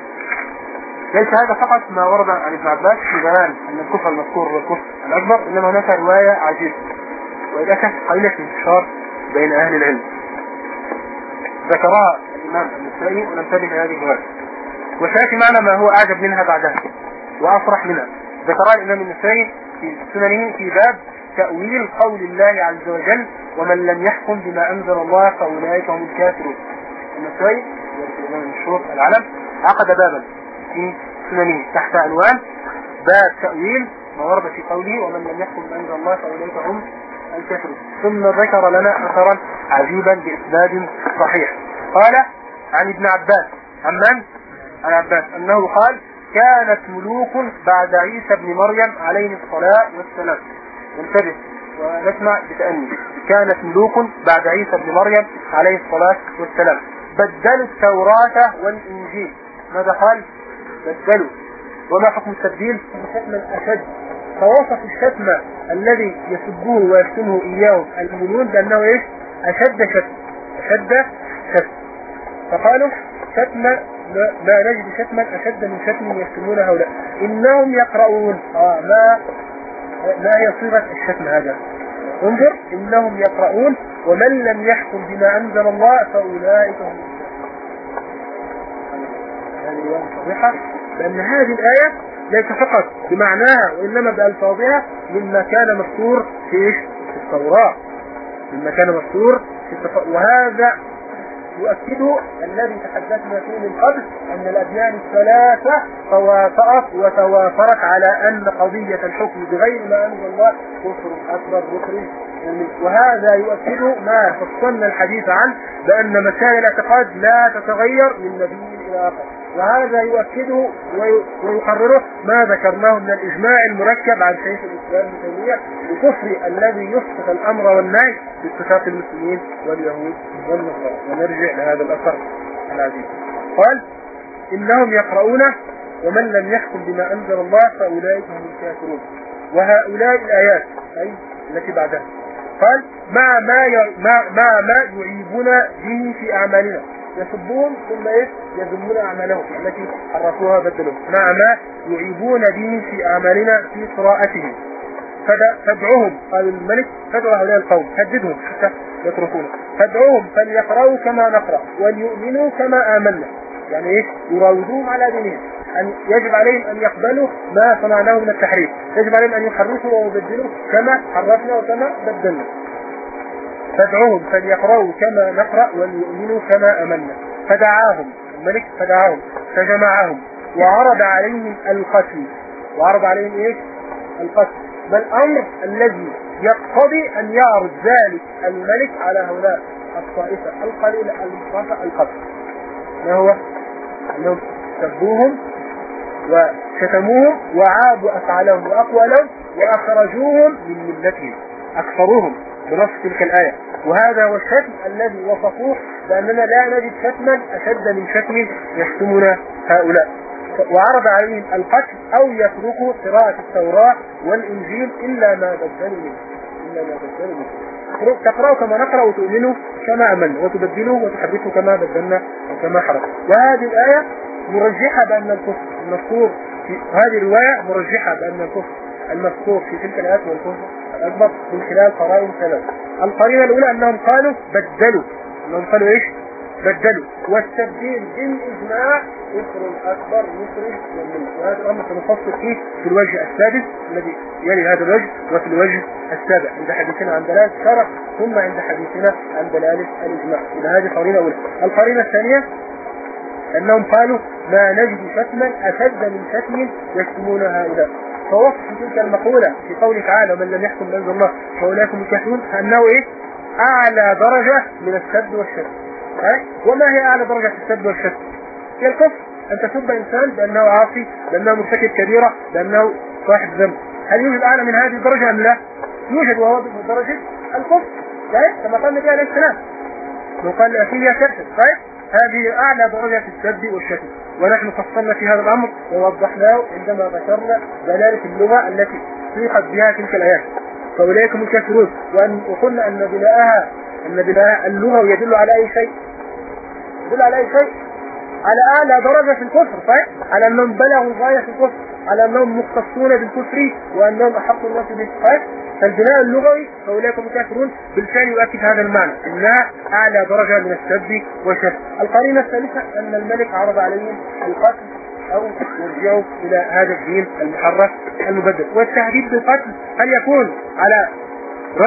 ليس هذا فقط ما ورد عن ابن عباس في بيان أن الكفر المذكور هو الكفر الأكبر إنما هناك رواية عجيبة. وإذا قليلة انتشار بين أهل العلم. ذكرها الإمام النسائي وننتبه لهذه الرواية. وسيأتي معنا ما هو أعجب منها بعدها. وأفرح منها. ذكرها الإمام النسائي في سننه في باب تأويل قول الله عز وجل ومن لم يحكم بما أنزل الله فأولئك هم الكافرون. النسائي المشهور العلم عقد بابا في سننه تحت عنوان باب تأويل ما ورد في قوله ومن لم يحكم بما أنزل الله فأولئك هم الكافرون. ثم ذكر لنا أثرا عجيبا بإسناد صحيح. قال عن ابن عباس. عن من؟ عن عباس. أنه قال كانت ملوك بعد عيسى بن مريم عليه الصلاة والسلام. انتبه ونسمع بتأني كانت ملوك بعد عيسى بن مريم عليه الصلاة والسلام. بدلوا التوراة والإنجيل. ماذا قال؟ بدلوا. وما حكم التبديل؟ شتما أشد فوصف الشتم الذي يسبوه ويشتمه إياه المؤمنون بأنه إيش؟ أشد شتم. أشد شتم. فقالوا شتم ما نجد شتما أشد من شتم يشتمون هؤلاء. إنهم يقرؤون. آه ما ما هي صيغة الشتم هذا؟ انظر إنهم يقرؤون. ومن لم يحكم بما أنزل الله فأولئك هم هذه لأن هذه الآية ليس فقط بمعناها وإنما بألفاظها مما كان مذكور؟ في التوراة. مما كان مذكور في التوراة وهذا يؤكد الذي تحدثنا فيه من قبل أن الأديان الثلاثة توافقت وتوافرت على أن قضية الحكم بغير ما أنزل الله كفر أكبر مخرج وهذا يؤكد ما فصلنا الحديث عنه بأن مسائل الاعتقاد لا تتغير من نبي إلى آخر. وهذا يؤكده ويقرره ما ذكرناه من الإجماع المركب عن شيخ الإسلام تيمية بكفر الذي يسقط الأمر والنهي باتفاق المسلمين واليهود والنصارى. ونرجع لهذا الأثر العزيز. قال إنهم يقرؤون ومن لم يحكم بما أنزل الله فأولئك هم الكافرون. وهؤلاء الآيات أي التي بعدها. قال مع ما مع ما يعيبنا به في أعمالنا. يسبون ثم إيه؟ يذمون أعمالهم التي حرفوها بدلوا مع ما يعيبون به في أعمالنا في قراءتهم. فادعوهم قال الملك فادعوا هؤلاء القوم هددهم حتى يتركونا. فادعوهم فليقرأوا كما نقرأ وليؤمنوا كما آمنا. يعني إيه؟ يراودوهم على دينهم. أن يجب عليهم أن يقبلوا ما صنعناه من التحريف. يجب عليهم أن يحرفوا ويبدلوا كما حرفنا وكما بدلنا. فادعوهم فليقرأوا كما نقرأ وليؤمنوا كما أمنا. فدعاهم الملك فدعاهم فجمعهم وعرض عليهم القتل. وعرض عليهم إيش؟ القتل. ما الامر الذي يقتضي أن يعرض ذلك الملك على هؤلاء الطائفة القليلة المصرفة القتل. ما هو؟ أنهم سبوهم وشتموهم وعابوا أفعالهم وأقوالهم وأخرجوهم من ملتهم اكثروهم بنص تلك الآية. وهذا هو الشتم الذي وصفوه بأننا لا نجد شتما أشد من شتم يشتمنا هؤلاء. وعرض عليهم القتل أو يتركوا قراءة التوراة والإنجيل إلا ما بدلوا منه. إلا ما بدلوا منه. تقرأوا كما نقرأ وتؤمنوا كما أمنا وتبدلوا وتحدثوا كما بدلنا وكما حرقوا وهذه الآية مرجحة بأن الكفر المذكور في هذه الرواية مرجحة بأن الكفر المذكور في تلك الآيات والكفر الأكبر من خلال قرائن ثلاث القرينة الأولى أنهم قالوا بدلوا. أنهم قالوا إيش؟ بدلوا. والتبديل بالإجماع كفر أكبر مخرج من وهذا الأمر سنفصل فيه في الوجه السادس الذي يلي هذا الوجه وفي الوجه السابع. عند حديثنا عن دلالة الشرع ثم عند حديثنا عن دلالة الإجماع. إلى هذه قرينة أولى. القرينة الثانية أنهم قالوا ما نجد شتما أشد من شتم يشتمون هؤلاء. فوصف تلك المقولة في قوله تعالى ومن لم يحكم بأنزل الله فأولئك الكافرون أنه إيه؟ أعلى درجة من السد والشتم وما هي أعلى درجة في السد والشتم هي الكفر. أن تسب إنسان بأنه عاصي بأنه مرتكب كبيرة بأنه صاحب ذنب. هل يوجد أعلى من هذه الدرجة أم لا؟ يوجد وهو درجة الكفر. صحيح كما قال النبي عليه السلام. وقال لأخيه يا كافر صحيح هذه أعلى درجة في السب والشتم ونحن فصلنا في هذا الأمر ووضحناه عندما ذكرنا دلالة اللغة التي صيحت بها تلك الآيات فأولئك هم الكافرون. وأن وقلنا أن بناءها أن بناء اللغة يدل على أي شيء؟ يدل على أي شيء؟ على أعلى درجة في الكفر صحيح؟ على أنهم بلغوا غاية في الكفر. على أنهم مختصون بالكفر وأنهم أحق الناس صحيح فالبناء اللغوي فأولئك هم الكافرون بالفعل يؤكد هذا المعنى انها أعلى درجة من السب والشتم القرينة الثالثة أن الملك عرض عليهم القتل أو يرجعوا إلى هذا الدين المحرف المبدل. والتهديد بالقتل هل يكون على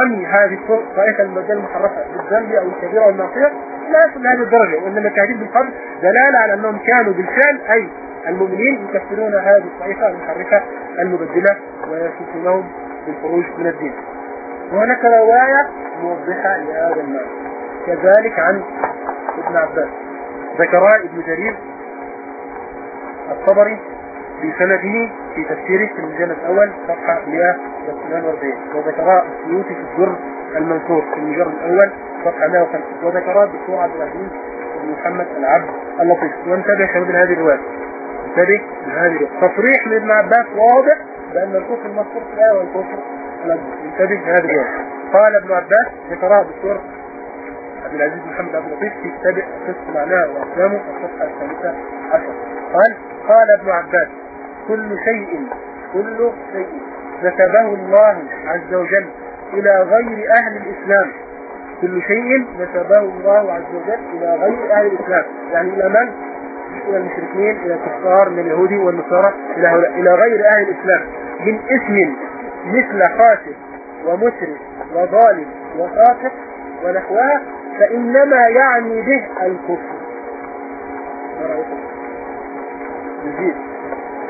رمي هذه الطائفة المبدلة المحرفة بالذنب أو الكبيرة أو المعصية؟ لا يصل لهذه الدرجة وإنما التهديد بالقتل دلالة على أنهم كانوا بالفعل أي المؤمنين يكفرون هذه الطائفة المحرفة المبدلة ويصفونهم بالخروج من الدين. وهناك رواية موضحة لهذا المعنى كذلك عن ابن عباس. ذكرها ابن جرير الطبري بسنده في تفسيره في المجلد الأول صفحة 148 وذكرها السيوطي في الدر المنصور في المجلد الأول صفحة 150 وذكرها الدكتور عبد العزيز بن محمد العبد اللطيف. وانتبه شباب هذه الرواية. انتبه لهذه الرواية تصريح لابن عباس واضح بأن الكفر المذكور في الآية والكفر انتبه لهذه الرواية قال ابن عباس ذكرها الدكتور عبد العزيز محمد عبد اللطيف في كتاب قصة معناه وأقسامه الصفحة الثالثة عشر. قال قال ابن عباس كل شيء كل شيء نسبه الله عز وجل إلى غير أهل الإسلام. كل شيء نسبه الله عز وجل إلى غير أهل الإسلام. يعني إلى من؟ إلى المشركين إلى الكفار من اليهود والنصارى إلى هؤلاء إلى غير أهل الإسلام من اسم مثل خاسر ومسرف وظالم وفاسق ونحوها فإنما يعني به الكفر.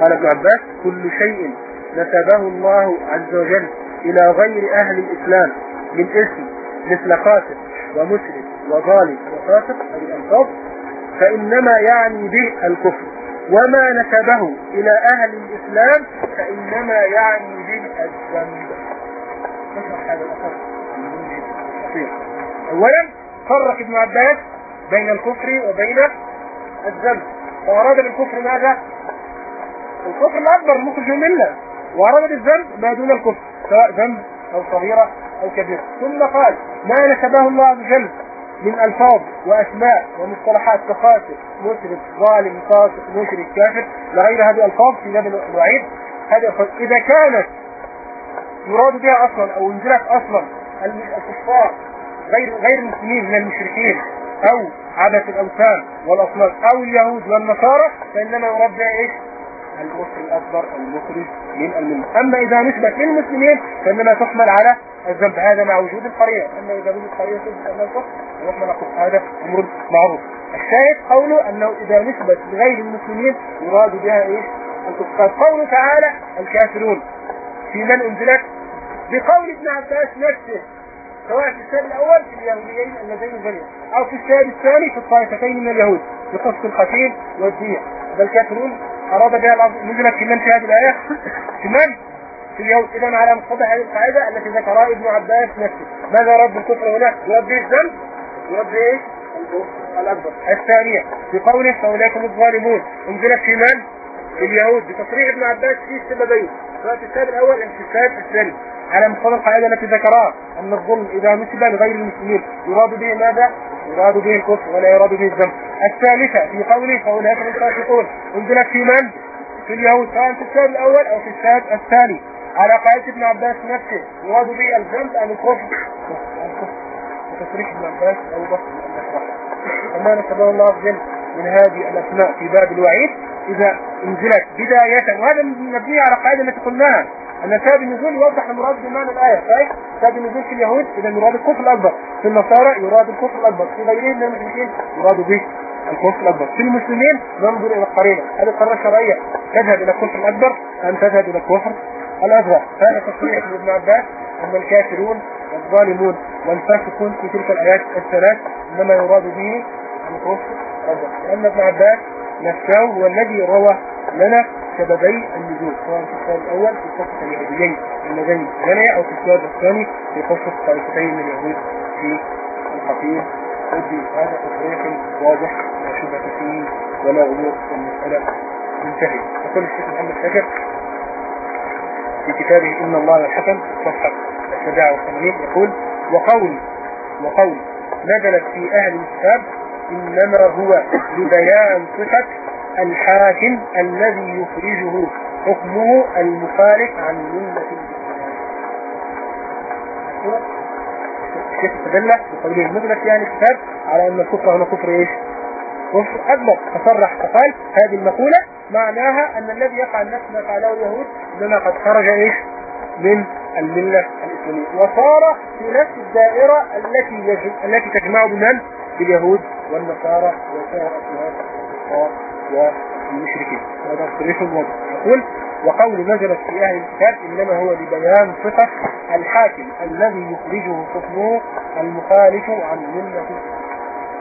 قال ابن عباس كل شيء نسبه الله عز وجل إلى غير أهل الإسلام من اسم مثل قاتل ومسرف وظالم وفاسق هذه الألفاظ. فإنما يعني به الكفر. وما نسبه إلى أهل الإسلام فإنما يعني به الذنب. أولا فرق ابن عباس بين الكفر وبين الذنب. فأراد بالكفر ماذا؟ الكفر الأكبر مخرج منه وأراد بالذنب ما دون الكفر سواء ذنب أو صغيرة أو كبيرة. ثم قال ما نسبه الله عز وجل من ألفاظ وأسماء ومصطلحات كفاسق مسرف ظالم فاسق مشرك كافر لغير هذه الألفاظ في باب الوعيد هذه إذا كانت يراد بها أصلا أو انزلت أصلا الكفار غير غير المسلمين من المشركين أو عبث الأوثان والأصنام أو اليهود والنصارى فإنما يراد بها إيش؟ الكفر الأكبر المخرج من الملة أما إذا نسبت للمسلمين فإنما تحمل على الذنب. هذا مع وجود القرينة أما إذا وجد قرينة تثبت أن الكفر يحمل هذا أمر معروف. الشاهد قوله أنه إذا نسبت لغير المسلمين يراد بها إيش؟ الكفار قوله تعالى الكافرون. في من أنزلت؟ بقول ابن عباس نفسه. سواء في السبب الأول في اليهوديين اللذين بنوا أو في السبب الثاني في الطائفتين من اليهود. بقصد القتيل والدية بل كافرون أراد بها الأرض نزلت في من في هذه الآية في من؟ في اليهود إذا على مقتضى هذه القاعدة التي ذكرها ابن عباس نفسه ماذا رد الكفر هنا؟ يرد به الذنب يرد إيه؟ الأكبر الثانية في قوله فأولئك الظالمون انزلت في من؟ في اليهود بتصريح ابن عباس في السببين سواء في السبب الأول السبب الثاني على مقتضى القاعدة التي ذكرها أن الظلم إذا نسب لغير المسلمين يراد به ماذا؟ يراد به الكفر ولا يراد به الذنب الثالثة في قوله فأولئك الفاسقون انزلت في من؟ في اليهود سواء في السبب الأول أو في السبب الثاني على قاعدة ابن عباس نفسه يراد به الذنب أم الكفر؟ وتصريح ابن عباس أو بصر وما نسبه الله عز وجل من هذه الأسماء في باب الوعيد إذا انزلت بداية وهذا مبني على قاعدة التي قلناها أن سبب النزول يوضح المراد بمعنى الآية صحيح؟ سبب النزول في اليهود إذا يراد الكفر الأكبر في النصارى يراد الكفر الأكبر في غيرهم من المشركين يراد به الكفر الأكبر في المسلمين ننظر إلى القرينة هذه القرينة الشرعية تذهب إلى الكفر الأكبر أم تذهب إلى الكفر الأصغر هذا تصريح ابن عباس أن الكافرون والظالمون والفاسقون في تلك الآيات الثلاث إنما يراد به الكفر. لأن ابن عباس نفسه هو الذي روى لنا سببي النزول سواء في السؤال الأول في قصة اليهوديين اللذين جنيا أو في السؤال الثاني في قصة طائفتين من اليهود في الخطيب ودي هذا تصريح واضح لا شبهة فيه ولا غلوط المسألة. منتهي يقول الشيخ محمد شاكر في كتابه إن الله الحكم صفحة الشجاعة والثمانين يقول وقول وقول نزلت في أهل الكتاب إنما هو لبيان صفة الحاكم الذي يخرجه حكمه المخالف عن ملة الشيخ استدل بقوله المغلق يعني الكتاب على أن الكفر هنا كفر إيش؟ كفر أكبر فصرح فقال هذه المقولة معناها أن الذي يقع النفس ما فعله اليهود إنما قد خرج إيش؟ من الملة الإسلامية وصار في نفس الدائرة التي التي تجمع بمن؟ باليهود والنصارى وسائر أصناف والمشركين. هذا صريح الوضع يقول وقول نزلت في أهل الكتاب إنما هو لبيان صفة الحاكم الذي يخرجه حكمه المخالف عن ملة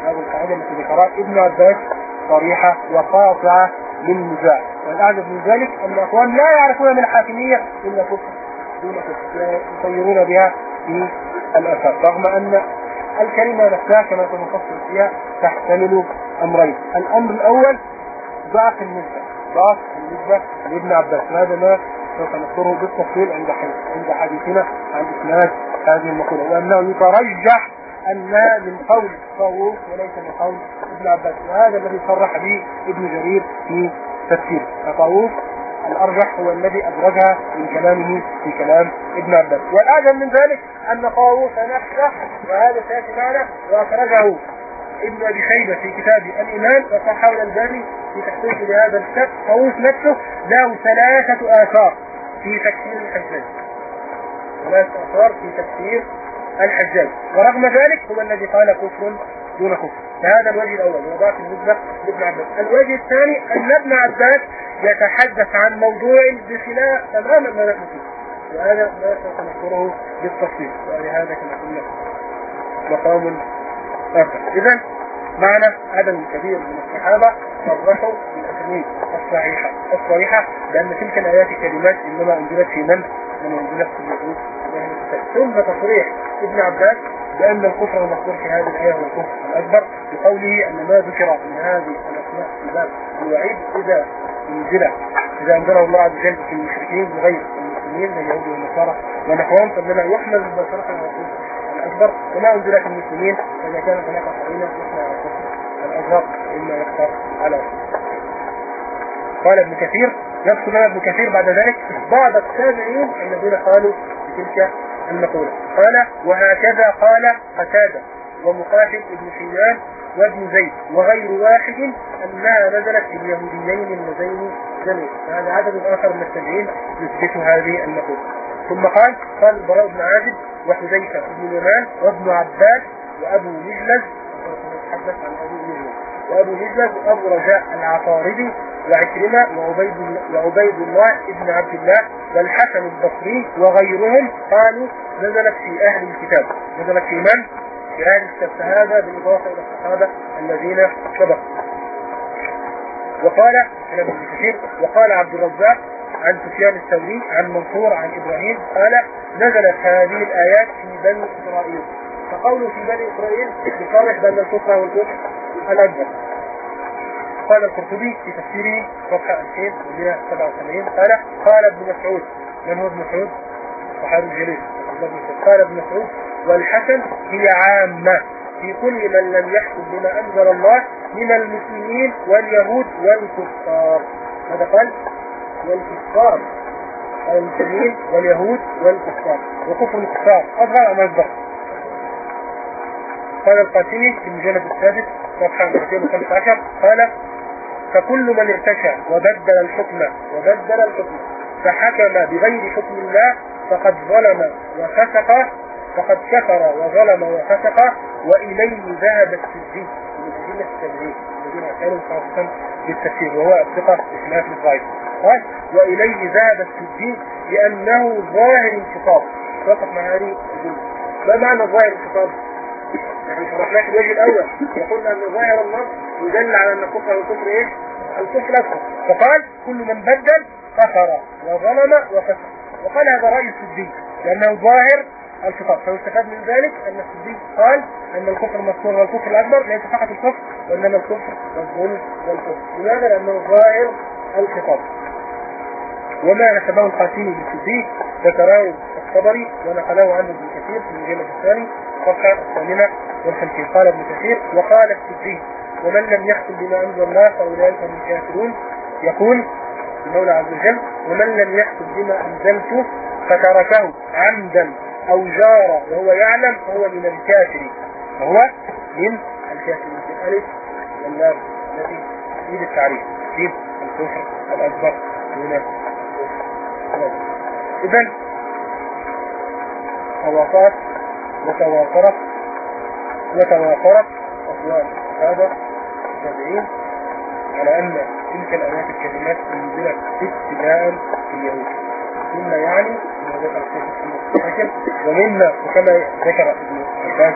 هذه القاعدة التي ذكرها ابن عباس صريحة وقاطعة للنزاع. والأعجب من ذلك أن الأخوان لا يعرفون من الحاكمية إلا كفر دون كفر يطيرون بها في الأثر. رغم أن الكلمة نفسها كما سنفصل فيها تحتمل أمرين. الأمر الأول ضعف النسبة ضعف النسبة لابن عباس. وهذا ما سوف نذكره بالتفصيل عند عند حديثنا عن إسناد هذه المقولة. وأنه يترجح أنها من قول طاووس وليس من قول ابن عباس. وهذا الذي صرح به ابن جرير في تفسيره. فطاووس الأرجح هو الذي أدرجها من كلامه في كلام ابن عباس. والأعجب من ذلك أن طاووس نفسه وهذا سيأتي معنا وأخرجه ابن أبي شيبة في كتاب الإيمان وصححه الألباني في تحقيق لهذا الكتاب طاووس نفسه له ثلاثة آثار في تكفير الحجاج. ثلاثة آثار في تكفير الحجاج. ورغم ذلك هو الذي قال كفر دون كفر فهذا الوجه الأول وضعت بالنسبة لابن عباس. الوجه الثاني أن ابن عباس يتحدث عن موضوع بخلاف تماما ما نحن فيه. وهذا ما سوف نذكره بالتفصيل ولهذا كما قلنا مقام آخر. إذا معنى عدد كبير من الصحابة صرحوا بالأسانيد الصحيحة. الصريحة بأن تلك الآيات كلمات إنما أنزلت في من؟ من أنزلت في اليهود. ثم تصريح ابن عباس بأن الكفر المذكور في هذه الآية هو الكفر الأكبر بقوله أن ما ذكر من هذه الأسماء في باب الوعيد إذا أنزل. إذا أنزله الله عز وجل في المشركين بغير المسلمين من اليهود والنصارى ونحوهم فإنما يحمل مباشرة على الكفر الأكبر. وما أنزل في المسلمين فإذا كانت هناك قرينة يحمل على الكفر الأصغر إما يختار على قال ابن كثير يذكر لنا ابن كثير بعد ذلك بعض التابعين الذين قالوا بتلك المقولة. قال وهكذا قال قتادة ومقاتل ابن سينان وابن زيد وغير واحد أنها نزلت في اليهوديين اللذين زنوا هذا عدد آخر من التابعين يثبت هذه المقولة. ثم قال قال البراء بن عازب وحذيفة بن اليمان وابن عباس وأبو مجلس نتحدث عن أبو وأبو مجلس وأبو رجاء العطاردي وعكرمة وعبيد, وعبيد الله ابن عبد الله والحسن البصري وغيرهم قالوا نزلت في أهل الكتاب. نزلت في من؟ في أهل الكتاب. فهذا بالإضافة إلى الصحابة الذين سبقوا وقال وقال عبد الرزاق عن سفيان الثوري عن منصور عن إبراهيم قال نزلت هذه الآيات في بني إسرائيل. فقوله في بني إسرائيل يصرح بأن الكفر والكفر الأكبر قال القرطبي في تفسيره صفحة 2187 قال قال ابن مسعود من هو ابن مسعود؟ صحابي الجليل قال ابن مسعود والحسن هي عامة في كل من لم يحكم بما أنزل الله من المسلمين واليهود والكفار ماذا قال؟ والكفار المسلمين واليهود والكفار وكفر الكفار أصغر أم أكبر؟ قال القاسمي في المجلد السادس صفحة 215 قال فكل من ارتشى وبدل الحكم وبدل الحكم فحكم بغير حكم الله فقد ظلم وفسق فقد كفر وظلم وفسق وإليه ذهب من أدلة التبعيد الذين كانوا خاصة بالتفسير وهو الثقة بخلاف الظاهر. قال وإليه ذهب السجين لأنه ظاهر انخطاب فقط مع هذه الجملة. ما معنى ظاهر انخطاب؟ يعني شرحناه في الوجه الأول. وقلنا أن ظاهر النص يدل على أن الكفر والكفر إيه؟ الكفر أكبر فقال كل من بدل كفر وظلم وفسق وقال هذا رأي السدي لأنه ظاهر الخطاب. فيستفاد من ذلك أن السدي قال أن الكفر المذكور والكفر الأكبر ليس فقط الكفر وإنما الكفر والظلم والكفر. لماذا؟ لأنه ظاهر الخطاب. وما نسبه القاسمي بالسدي ذكره الطبري ونقله عنه ابن كثير في المجلد الثاني. صفحة الثامنة والخمسين. قال ابن كثير وقال السدي ومن لم يحكم بما أنزل الله فأولئك هم الكافرون. يقول المولى عز وجل ومن لم يحكم بما أنزلت فتركه عمدا أو جارا وهو يعلم فهو من الكافرين. فهو من الكافرين. في الألف واللام التي تفيد التعريف. تفيد الكفر الأكبر. من إذا تواصلت وتواصلت وتواصلت أصوات هذا التابعين على أن تلك الآيات الكلمات أنزلت ابتداء في اليهود مما يعني ما ذكر الشيخ ومما وكما ذكر ابن عباس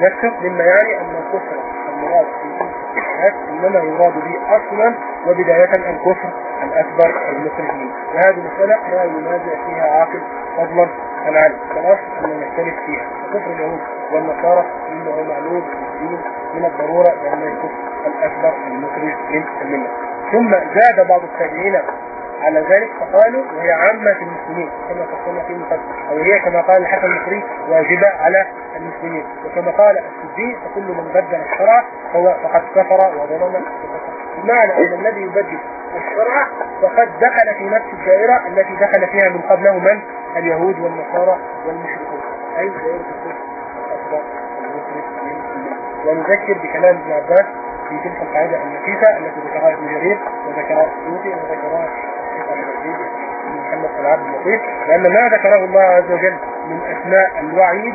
نفسه مما يعني أن الكفر المراد في الآيات إنما يراد به أصلا وبداية الكفر الأكبر المسلمين. وهذه المسألة لا ينازع فيها عاقل فضلا علم فالأصل أن نختلف فيها كفر اليهود والنصارى إنه معلوم الدين من الضرورة لأن الكفر الأكبر المخرج من الملة. ثم زاد بعض التابعين على ذلك فقالوا وهي عامة المسلمين كما فصلنا في المقدمة أو هي كما قال الحسن المصري واجبة على المسلمين. وكما قال السدي فكل من بدل الشرع فهو فقد كفر وظلم. بمعنى أن الذي يبدل الشرع فقد دخل في نفس الدائرة التي دخل فيها من قبله من؟ اليهود والنصارى والمشركون. أي دائرة الكفر؟ الأكبر ونذكر بكلام ابن عباس في تلك القاعدة النفيسة التي ذكرها ابن جرير وذكرها السيوطي وذكرها محمد العبد اللطيف لأن ما ذكره الله عز وجل من أسماء الوعيد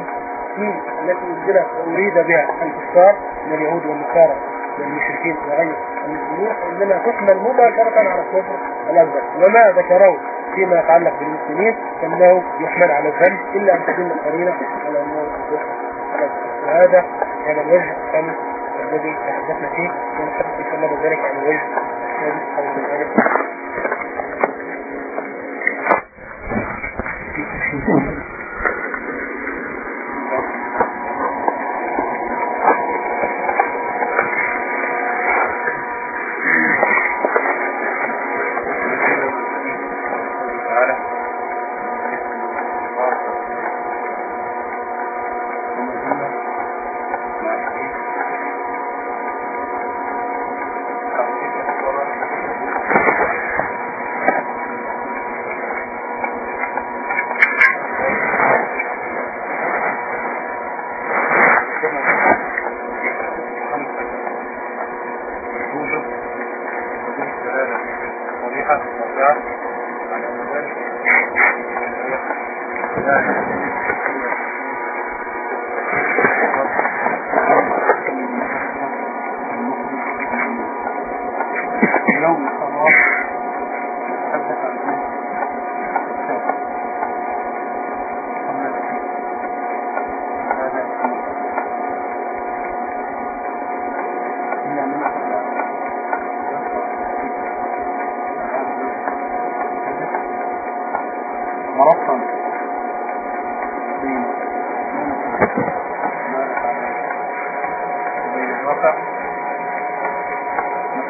في التي أنزلت وأريد بها الكفار من اليهود والنصارى والمشركين وغير المسلمين إنما تحمل مباشرة على الكفر الأكبر وما ذكره فيما يتعلق بالمسلمين فإنه يحمل على الذنب إلا أن تكون القرينة على أنه الكفر وهذا هذا الوجه الثاني الذي تحدثنا فيه. ونحدث إن شاء ذلك عن الوجه الثالث أو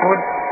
outward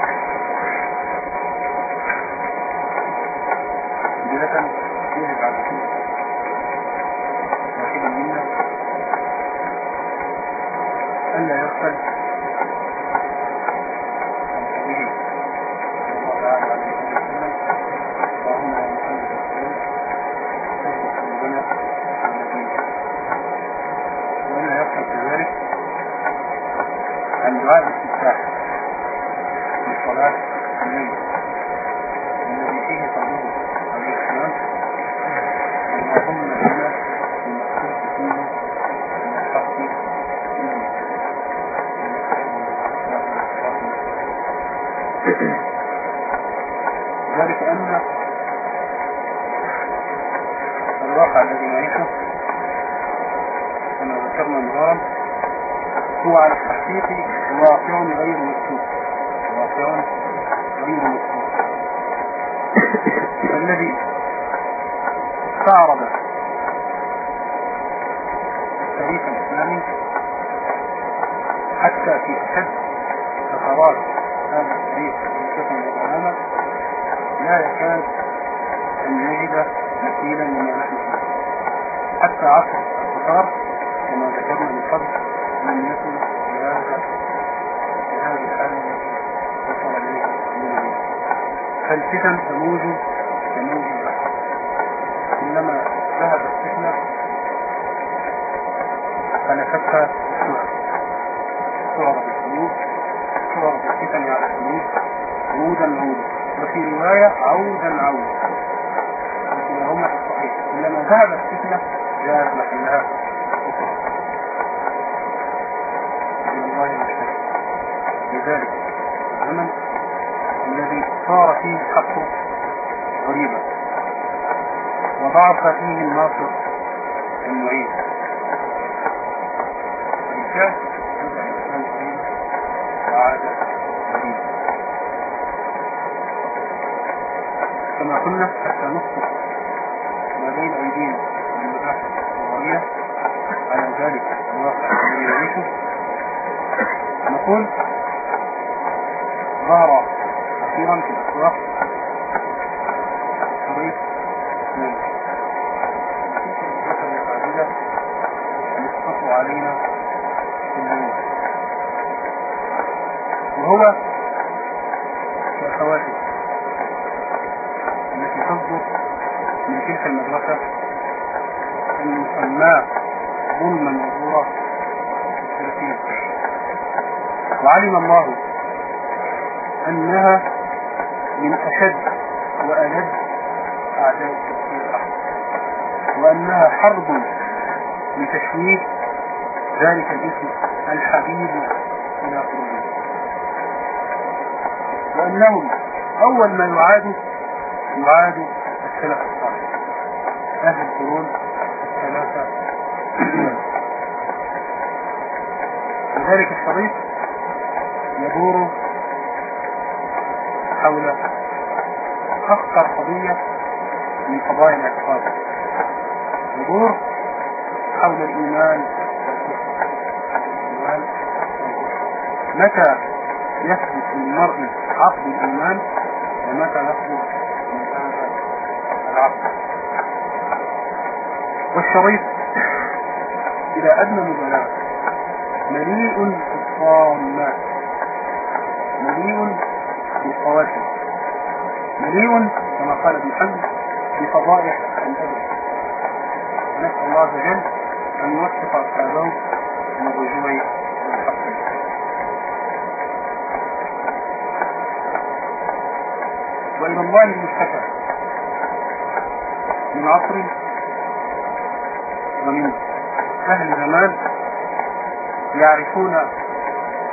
ذلك. العمل الذي صار فيه الحق غريبا. وضعف فيه الناصر المعين. الإنسان فيه سعادة كما قلنا حتى نخطط ما بين أيدينا من مباحث على ذلك الواقع الذي نعيشه نقول ظهر أخيرا في الأسواق طريق يسقط علينا. اليوم وهو الخواتم التي تصدر من تلك المدرسة المسماة ظلما وزورا السلفية وعلم الله أنها من أشد وألد أعداء التفكير وأنها حرب لتشويه ذلك الاسم الحبيب إلى قلوبهم. وأنهم أول ما يعاد يعاد السلف الصالح. أهل القرون الثلاثة وذلك الشريط يدور حول أخطر قضية من قضايا الاعتقاد يدور حول الإيمان. متى يثبت للمرء عقد الإيمان ومتى يثبت العقد؟ والشريط إلى أدنى مبالاة. مليء بالطامات مليء بالقواسم مليء كما قال ابن حزم بفضائح الأدب نسأل الله عز وجل أن يوفق أصحابه من والحق وإلى الله المشتكى من عصر ومن أهل زمان يعرفون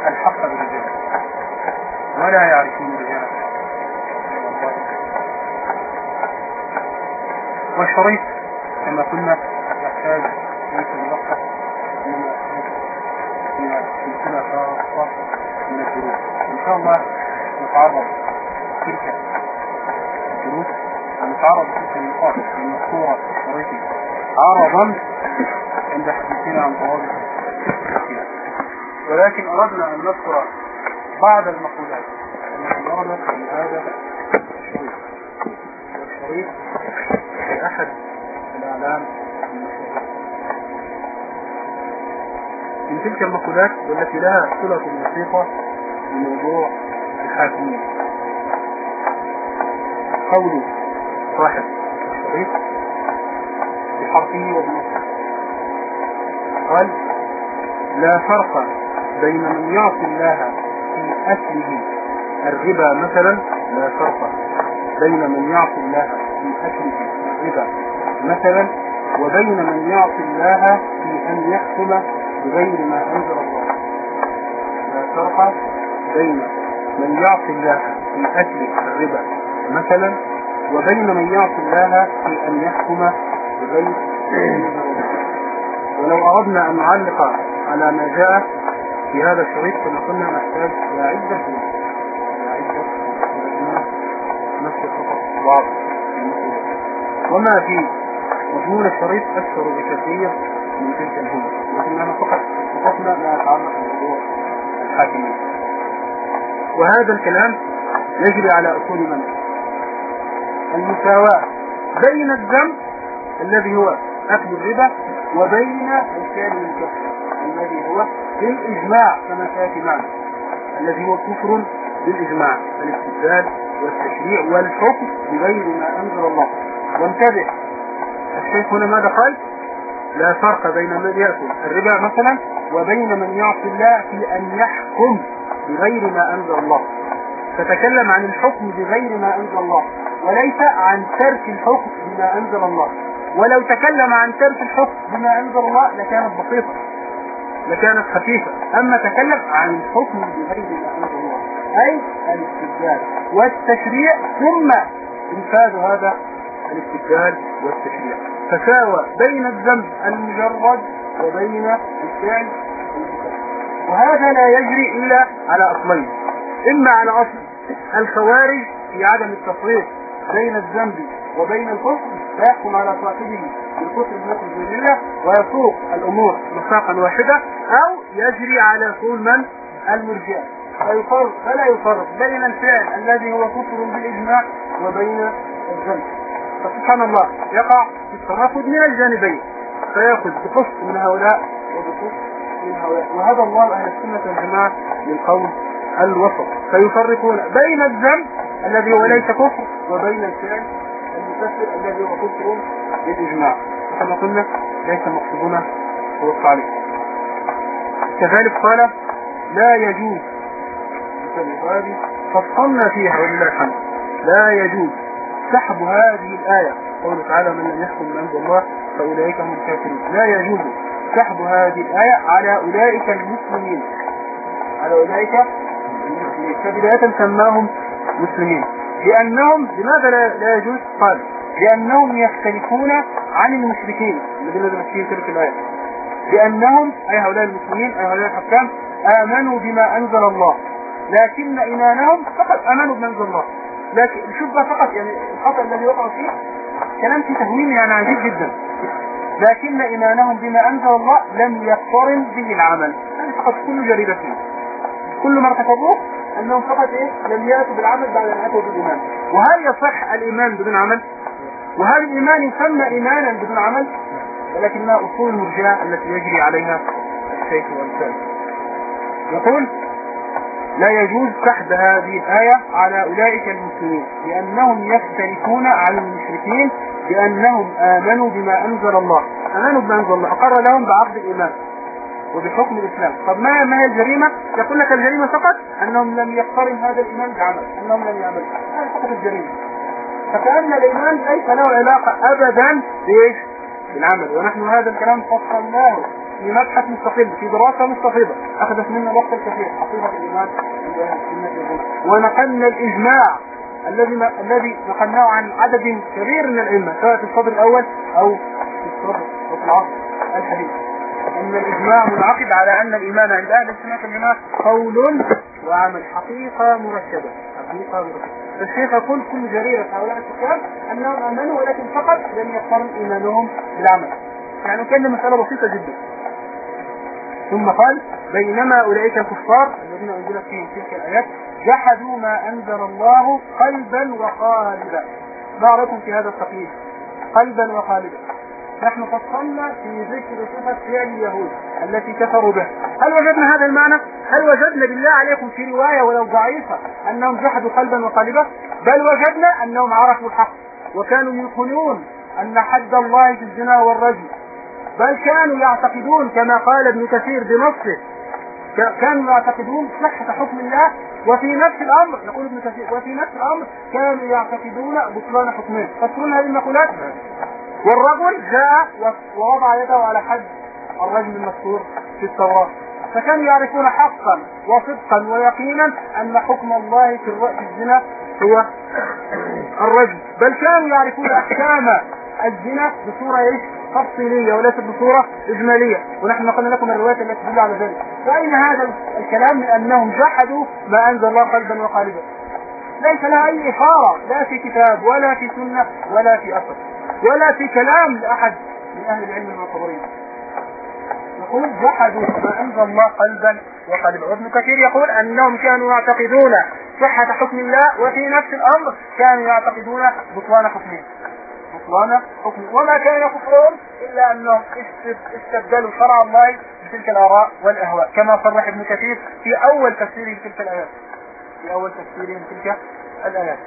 الحق بالرجال. ولا يعرفون الرجال. والشريط كما قلنا يحتاج ليس ملخص من سلسلة خاصة من الدروس إن شاء الله نتعرض تلك الدروس ونتعرض تلك النقاط المذكورة في الشريط عرضا عند حديثنا عن طوابع ولكن أردنا أن نذكر بعض المقولات. التي وردت في هذا الشريط والشريط في أحد الإعلام من تلك المقولات والتي لها صلة وثيقة بموضوع الحاكمية. قول صاحب الشريط بحرفه وبنصه قال لا فرق بين من يعصي الله في أكله الربا مثلا لا فرق بين من يعصي الله في أكله الربا مثلا وبين من يعصي الله في أن يحكم بغير ما أنزل الله لا فرق بين من يعصي الله في أكل الربا مثلا وبين من يعصي الله في أن يحكم بغير ولو أردنا أن نعلق على ما جاء في هذا الشريط كما قلنا نحتاج إلى عدة وما في مضمون الشريط أكثر بكثير. فقط ما يتعلق بموضوع وهذا الكلام يجري على أصول من؟ المساواة بين الذنب الذي هو أكل الربا وبين الكامل الكفر الذي هو بالإجماع كما سيأتي معنا. الذي هو كفر بالإجماع الاستدلال والتشريع والحكم بغير ما أنزل الله. وانتبه الشيخ هنا ماذا قال؟ لا فرق بين من يأكل الربا مثلا وبين من يعصي الله في أن يحكم بغير ما أنزل الله. تتكلم عن الحكم بغير ما أنزل الله وليس عن ترك الحكم بما أنزل الله. ولو تكلم عن ترك الحكم بما أنزل الله لكانت بسيطة لكانت خفيفة. أما تكلم عن الحكم بغير ما أنزل الله أي الاستبدال والتشريع ثم إنفاذ هذا الاستبدال والتشريع. فساوى بين الذنب المجرد وبين الفعل وهذا لا يجري إلا على أصلين. إما على أصل الخوارج في عدم التفريق بين الذنب وبين الكفر فيحكم على صاحبه بالكفر الله ويسوق الأمور مساقا واحدة أو يجري على كل من؟ المرجئة فيفرق فلا يفرق بين الفعل الذي هو كفر بالإجماع وبين الذنب. فسبحان الله يقع في التناقض من الجانبين. فيأخذ بقسط من هؤلاء وبقسط من هؤلاء. وهذا الله أهل السنة والجماعة للقول الوسط. فيفرقون بين الذنب الذي هو ليس كفر وبين الفعل المكفر الذي هو كفر بالإجماع. كما قلنا ليس مقصودنا هو التعليق كذلك قال لا يجوز فصلنا فيها ولله الحمد. لا يجوز سحب هذه الآية. قوله تعالى من لم يحكم من عند الله فأولئك هم الكافرون. لا يجوز سحب هذه الآية على أولئك المسلمين. على أولئك المسلمين. فبداية سماهم مسلمين. لأنهم لماذا لا يجوز؟ قال لأنهم يختلفون عن المشركين. الذين ماشيين تلك الآية. لأنهم أي هؤلاء المسلمين أي هؤلاء الحكام آمنوا بما أنزل الله. لكن إيمانهم فقط آمنوا بما أنزل الله. لكن شوف بقى فقط يعني الخطأ الذي وقع فيه كلام في تهويم يعني عجيب جدا. لكن إيمانهم بما أنزل الله لم يقترن به العمل. يعني فقط كل جريدة فيه. كل ما ارتكبوه أنهم فقط إيه؟ لم يأتوا بالعمل بعد أن أتوا بالإيمان. وهل يصح الإيمان بدون عمل؟ وهل الإيمان يسمى إيمانا بدون عمل؟ ولكنها أصول المرجعة التي يجري عليها الشيخ والإنسان يقول لا يجوز سحب هذه الآية على أولئك المسلمين لأنهم يختلفون عن المشركين بأنهم آمنوا بما أنزل الله. آمنوا بما أنزل الله أقر لهم بعقد الإيمان وبحكم الإسلام. طب ما ما هي الجريمة؟ يقول لك الجريمة فقط أنهم لم يقترن هذا الإيمان بعمل أنهم لم يعملوا هذه فقط الجريمة. فكأن الإيمان ليس له علاقة أبدا بإيش؟ بالعمل. ونحن هذا الكلام فصلناه. في مبحث مستقل في دراسة مستفيضة أخذت منا وقت كثير. حقيقة الإيمان ونقلنا الإجماع الذي الذي نقلناه عن عدد كبير من الأئمة سواء في الصدر الأول أو في الصدر في العصر الحديث. أن الإجماع منعقد على أن الإيمان عند أهل السنة والجماعة قول وعمل. حقيقة مركبة حقيقة مركبة الشيخ يقول كل جريرة هؤلاء السكان أنهم آمنوا ولكن فقط لم يقترن إيمانهم بالعمل. يعني كأن مسألة بسيطة جدا. ثم قال بينما أولئك الكفار الذين أنزلت فيهم تلك الآيات جحدوا ما أنزل الله قلبا وقالبا. ما رأيكم في هذا التقييد. قلبا وقالبا. نحن فصلنا في ذكر صفة فعل اليهود التي كفروا به هل وجدنا هذا المعنى؟ هل وجدنا بالله عليكم في رواية ولو ضعيفة أنهم جحدوا قلبا وقالبا؟ بل وجدنا أنهم عرفوا الحق وكانوا يقولون أن حد الله في الزنا والرجل بل كانوا يعتقدون كما قال ابن كثير بنصه كانوا يعتقدون صحة حكم الله وفي نفس الأمر يقول ابن كثير وفي نفس الأمر كانوا يعتقدون بطلان حكمين. تذكرون هذه المقولات؟ والرجل جاء ووضع يده على حد الرجل المذكور في التوراة. فكانوا يعرفون حقا وصدقا ويقينا أن حكم الله في الزنا هو الرجل. بل كانوا يعرفون أحكام الزنا بصورة إيش؟ تفصيلية وليست بصورة إجمالية. ونحن نقلنا لكم الروايات التي تدل على ذلك. فأين هذا الكلام من أنهم جحدوا ما أنزل الله قلبا وقالبا. ليس لها أي إشارة لا في كتاب ولا في سنة ولا في أثر ولا في كلام لأحد من أهل العلم المعتبرين. يقول جحدوا ما أنزل الله قلبا وقلبا وابن كثير يقول أنهم كانوا يعتقدون صحة حكم الله وفي نفس الأمر كانوا يعتقدون بطلان حكمه. بطلان حكمه وما كان كفرهم إلا أنهم استبدلوا شرع الله بتلك الآراء والأهواء كما صرح ابن كثير في أول تفسيره تلك الآيات. في أول تفسيره تلك الآيات.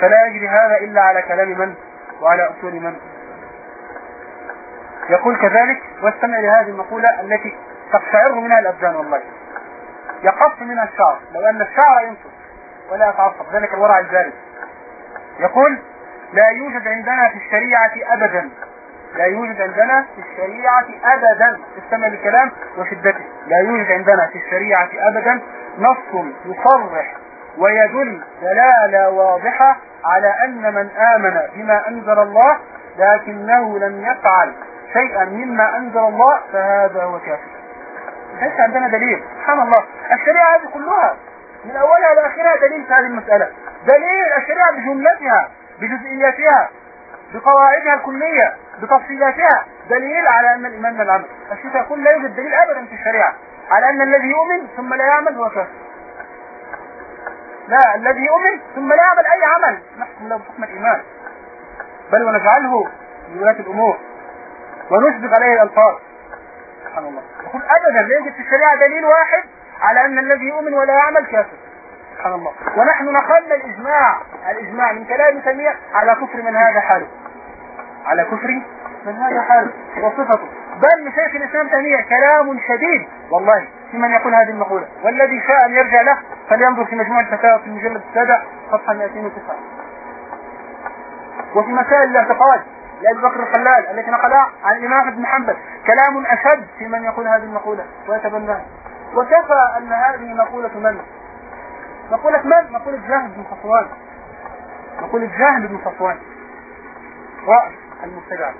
فلا يجري هذا إلا على كلام من؟ وعلى أصول من؟ يقول كذلك واستمع لهذه المقولة التي تقشعر منها الأبدان والله. يقص منها الشعر لو أن الشعر ينصف ولا يتعصب ذلك الورع البارد. يقول لا يوجد عندنا في الشريعة أبدا. لا يوجد عندنا في الشريعة أبدا. استمع للكلام وشدته. لا يوجد عندنا في الشريعة أبدا نص يصرح ويدل دلالة واضحة على أن من آمن بما أنزل الله لكنه لم يفعل شيئا مما أنزل الله فهذا هو كافر. ليس عندنا دليل. سبحان الله. الشريعة هذه كلها من أولها لآخرها دليل في هذه المسألة. دليل الشريعة بجملتها. بجزئياتها بقواعدها الكلية بتفصيلاتها. دليل على أن الإيمان من العمل الشيخ يقول لا يوجد دليل أبدا في الشريعة على أن الذي يؤمن ثم لا يعمل هو كافر. لا الذي يؤمن ثم لا يعمل أي عمل. نحكم له بحكم الإيمان. بل ونجعله من ولاة الأمور. ونسبق عليه الألفاظ. سبحان الله. يقول أبدا لا يوجد في الشريعة دليل واحد على أن الذي يؤمن ولا يعمل كافر. سبحان الله. ونحن نقلنا الإجماع الإجماع من كلام تيمية على كفر من هذا حاله على كفر من هذا حاله وصفته. بل لشيخ الإسلام تيمية كلام شديد والله في من يقول هذه المقولة. والذي شاء أن يرجع له فلينظر في مجموع الفتاوى في المجلد السابع صفحة 209 وفي مسائل الاعتقاد لأبي بكر الخلال التي نقلها عن الإمام أحمد بن حنبل كلام أشد في من يقول هذه المقولة ويتبناها. وكفى أن هذه مقولة من؟ مقولة من؟ مقولة جهل بن صفوان. مقولة جهل بن صفوان. رأس المبتدع.